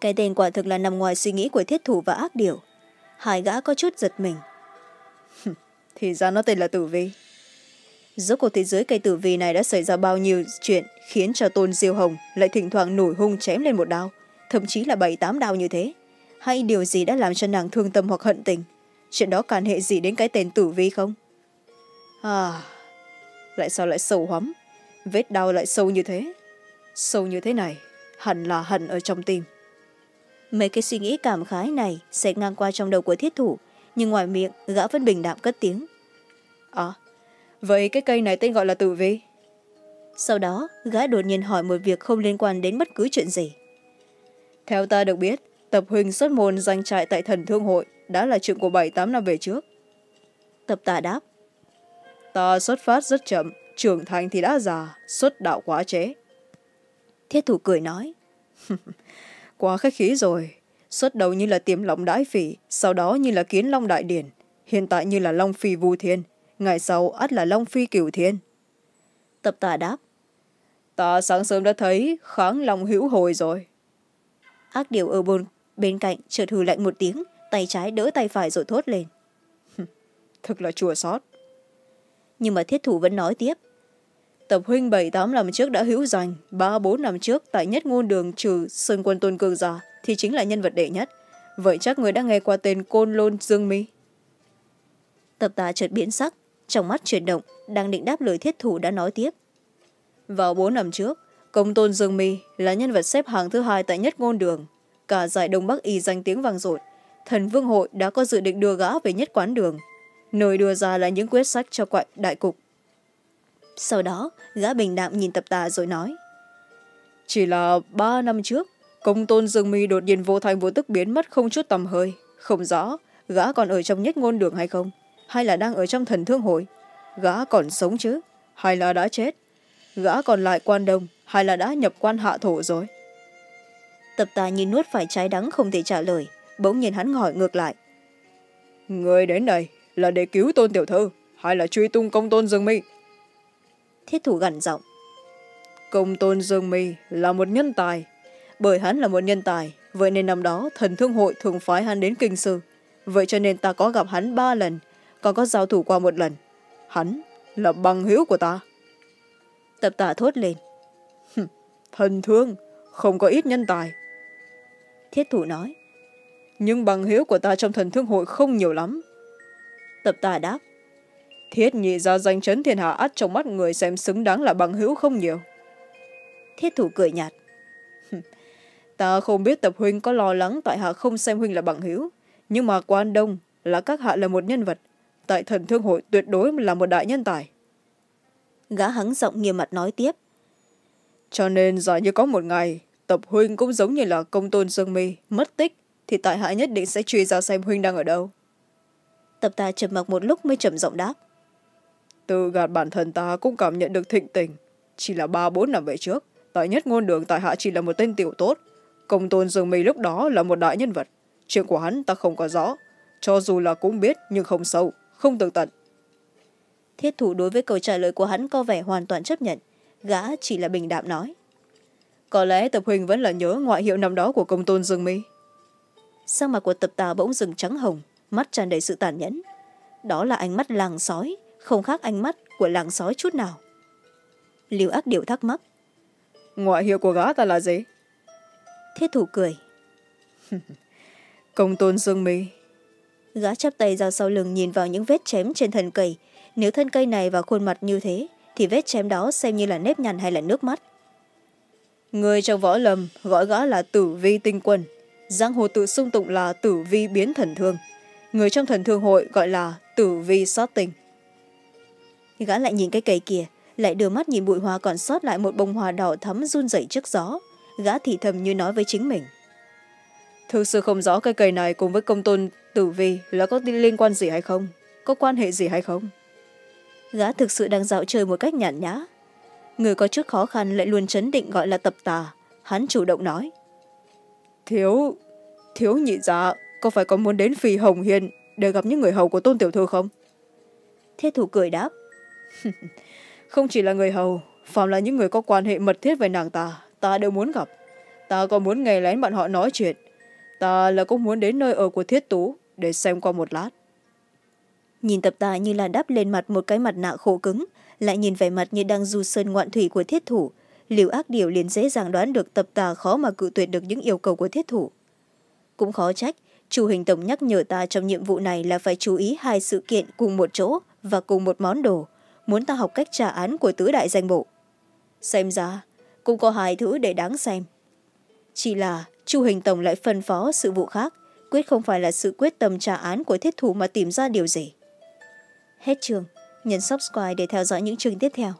Cái tên quả thực là nằm ngoài suy nghĩ của thiết thủ và ác điều hai gã có chút giật mình. (laughs) Thì ra nó tên là tử vi rốt cuộc thế giới cây tử vi này đã xảy ra bao nhiêu chuyện khiến cho tôn diêu hồng lại thỉnh thoảng nổi hung chém lên một đao, thậm chí là bảy, tám đao như thế? Hay điều gì đã làm cho nàng thương tâm hoặc hận tình? Chuyện đó can hệ gì đến cái tên tử vi không? À lại sao lại sâu hoắm vết đau lại sâu như thế? Sâu như thế này, hẳn là hận ở trong tim. Mấy cái suy nghĩ cảm khái này sẽ ngang qua trong đầu của thiết thủ, nhưng ngoài miệng gã vẫn bình đạm cất tiếng. À vậy cái cây này tên gọi là tử vi? Sau đó, gã đột nhiên hỏi một việc không liên quan đến bất cứ chuyện gì. Theo ta được biết, tập huỳnh xuất môn danh trại tại thần thương hội đã là chuyện của bảy, tám năm về trước. Tập tà đáp, ta xuất phát rất chậm, trưởng thành thì đã già, xuất đạo quá chế thiết thủ cười nói, (laughs) quá khách khí rồi. Xuất đầu như là tiềm long đãi phỉ, sau đó như là kiến long đại điển, hiện tại như là long phi vu thiên ngày sau ắt là long phi cửu thiên. Tập tà đáp ta sáng sớm đã thấy kháng long hữu hồi rồi. Ác điều ở bên, bên cạnh chợt hừ lạnh một tiếng tay trái đỡ tay phải rồi thốt lên. Thực là chùa sót nhưng mà thiết thủ vẫn nói tiếp. Tập huynh bảy tám năm trước đã hữu danh ba bốn năm trước tại nhất ngôn đường trừ sơn quân tôn cương già thì chính là nhân vật đệ nhất. Vậy chắc người đã nghe qua tên côn lôn dương mi. Tập tà chợt biến sắc trong mắt chuyển động đang định đáp lời thiết thủ đã nói tiếp. Vào bốn năm trước công tôn dương mi là nhân vật xếp hàng thứ hai tại nhất ngôn đường. Cả giải đông bắc y danh tiếng vang dội. Thần vương hội đã có dự định đưa gã về nhất quán đường. Nơi đưa ra là những quyết sách cho quại đại cục. Sau đó gã bình đạm nhìn tập tà rồi nói. Chỉ là ba năm trước công tôn dương mi đột nhiên vô thành vô tức biến mất không chút tầm hơi. Không rõ gã còn ở trong nhất ngôn đường hay không hay là đang ở trong thần thương hội. Gã còn sống chứ? Hay là đã chết. Gã còn lại quan đông. Hay là đã nhập quan hạ thổ rồi. Tập tà nhìn nuốt phải trái đắng không thể trả lời. Bỗng nhiên hắn hỏi ngược lại. Người đến đây là để cứu tôn tiểu thư hay là truy tung công tôn dương mi? Thiết thủ gằn giọng. Công tôn dương mi là một nhân tài. Bởi hắn là một nhân tài vậy nên năm đó thần thương hội thường phái hắn đến kinh sư. Vậy cho nên ta có gặp hắn ba lần còn có giao thủ qua một lần. Hắn là bằng hữu của ta. Tập tả thốt lên. Thần thương, không có ít nhân tài. Thiết thủ nói. Nhưng bằng hữu của ta trong thần thương hội không nhiều lắm. Tập tả đáp. Thiết nhị ra danh chấn thiên hạ ắt trong mắt người xem xứng đáng là bằng hữu không nhiều. Thiết thủ cười nhạt. Ta không biết tập huynh có lo lắng tại hạ không xem huynh là bằng hữu. Nhưng mà quan đông là các hạ là một nhân vật tại thần thương hội tuyệt đối là một đại nhân tài. Gã hắng giọng nghiêm mặt nói tiếp. Cho nên giả như có một ngày tập huynh cũng giống như là công tôn dương mi mất tích thì tại hạ nhất định sẽ truy ra xem huynh đang ở đâu. Tập ta trầm mặc một lúc mới trầm giọng đáp. Từ gạt bản thân ta cũng cảm nhận được thịnh tình. Chỉ là ba bốn năm về trước tại nhất ngôn đường tại hạ chỉ là một tên tiểu tốt. Công tôn dương mi lúc đó là một đại nhân vật. Chuyện của hắn ta không có rõ cho dù là cũng biết nhưng không sâu không tường tận. Thiết thủ đối với câu trả lời của hắn có vẻ hoàn toàn chấp nhận. Gã chỉ là bình đạm nói. Có lẽ tập huỳnh vẫn là nhớ ngoại hiệu năm đó của công tôn dương mi sang mặt của tập tà bỗng dừng trắng hồng, mắt tràn đầy sự tàn nhẫn. Đó là ánh mắt làng sói, không khác ánh mắt của làng sói chút nào. Liêu ác điệu thắc mắc. Ngoại hiệu của gã ta là gì? Thiết thủ cười. (laughs) Công tôn dương mi gã chắp tay ra sau lưng nhìn vào những vết chém trên thân cây. Nếu thân cây này và khuôn mặt như thế, thì vết chém đó xem như là nếp nhăn hay là nước mắt. Người trong võ lâm gọi gã là tử vi tinh quân giang hồ tự sung tụng là tử vi biến thần thương. Người trong thần thương hội gọi là tử vi sót tình. Gã lại nhìn cái cây kia, lại đưa mắt nhìn bụi hoa còn sót lại một bông hoa đỏ thắm run rẩy trước gió. Gã thì thầm như nói với chính mình thực sự không rõ cây cây này cùng với công tôn tử vi là có liên quan gì hay không? Có quan hệ gì hay không? Gã thực sự đang dạo chơi một cách nhàn nhã. Người có chút khó khăn lại luôn chấn định gọi là tập tà. Hắn chủ động nói. Thiếu thiếu nhị dạ có phải có muốn đến phi hồng hiền để gặp những người hầu của tôn tiểu thư không? Thiết thủ cười đáp. (laughs) Không chỉ là người hầu phàm là những người có quan hệ mật thiết với nàng ta ta đều muốn gặp. Ta còn muốn nghe lén bọn họ nói chuyện ta là cũng muốn đến nơi ở của thiết tú để xem qua một lát. Nhìn tập tà như là đắp lên mặt một cái mặt nạ khổ cứng, lại nhìn vẻ mặt như đang du sơn ngoạn thủy của thiết thủ. Liều ác điều liền dễ dàng đoán được tập tà khó mà cự tuyệt được những yêu cầu của thiết thủ. Cũng khó trách, chủ hình tổng nhắc nhở ta trong nhiệm vụ này là phải chú ý hai sự kiện cùng một chỗ và cùng một món đồ. Muốn ta học cách trả án của tứ đại danh bộ. Xem ra, cũng có hai thứ để đáng xem. Chỉ là chu hình tổng lại phân phó sự vụ khác, quyết không phải là sự quyết tâm trả án của thiết thủ mà tìm ra điều gì. Hết trường nhấn subscribe để theo dõi những chương tiếp theo.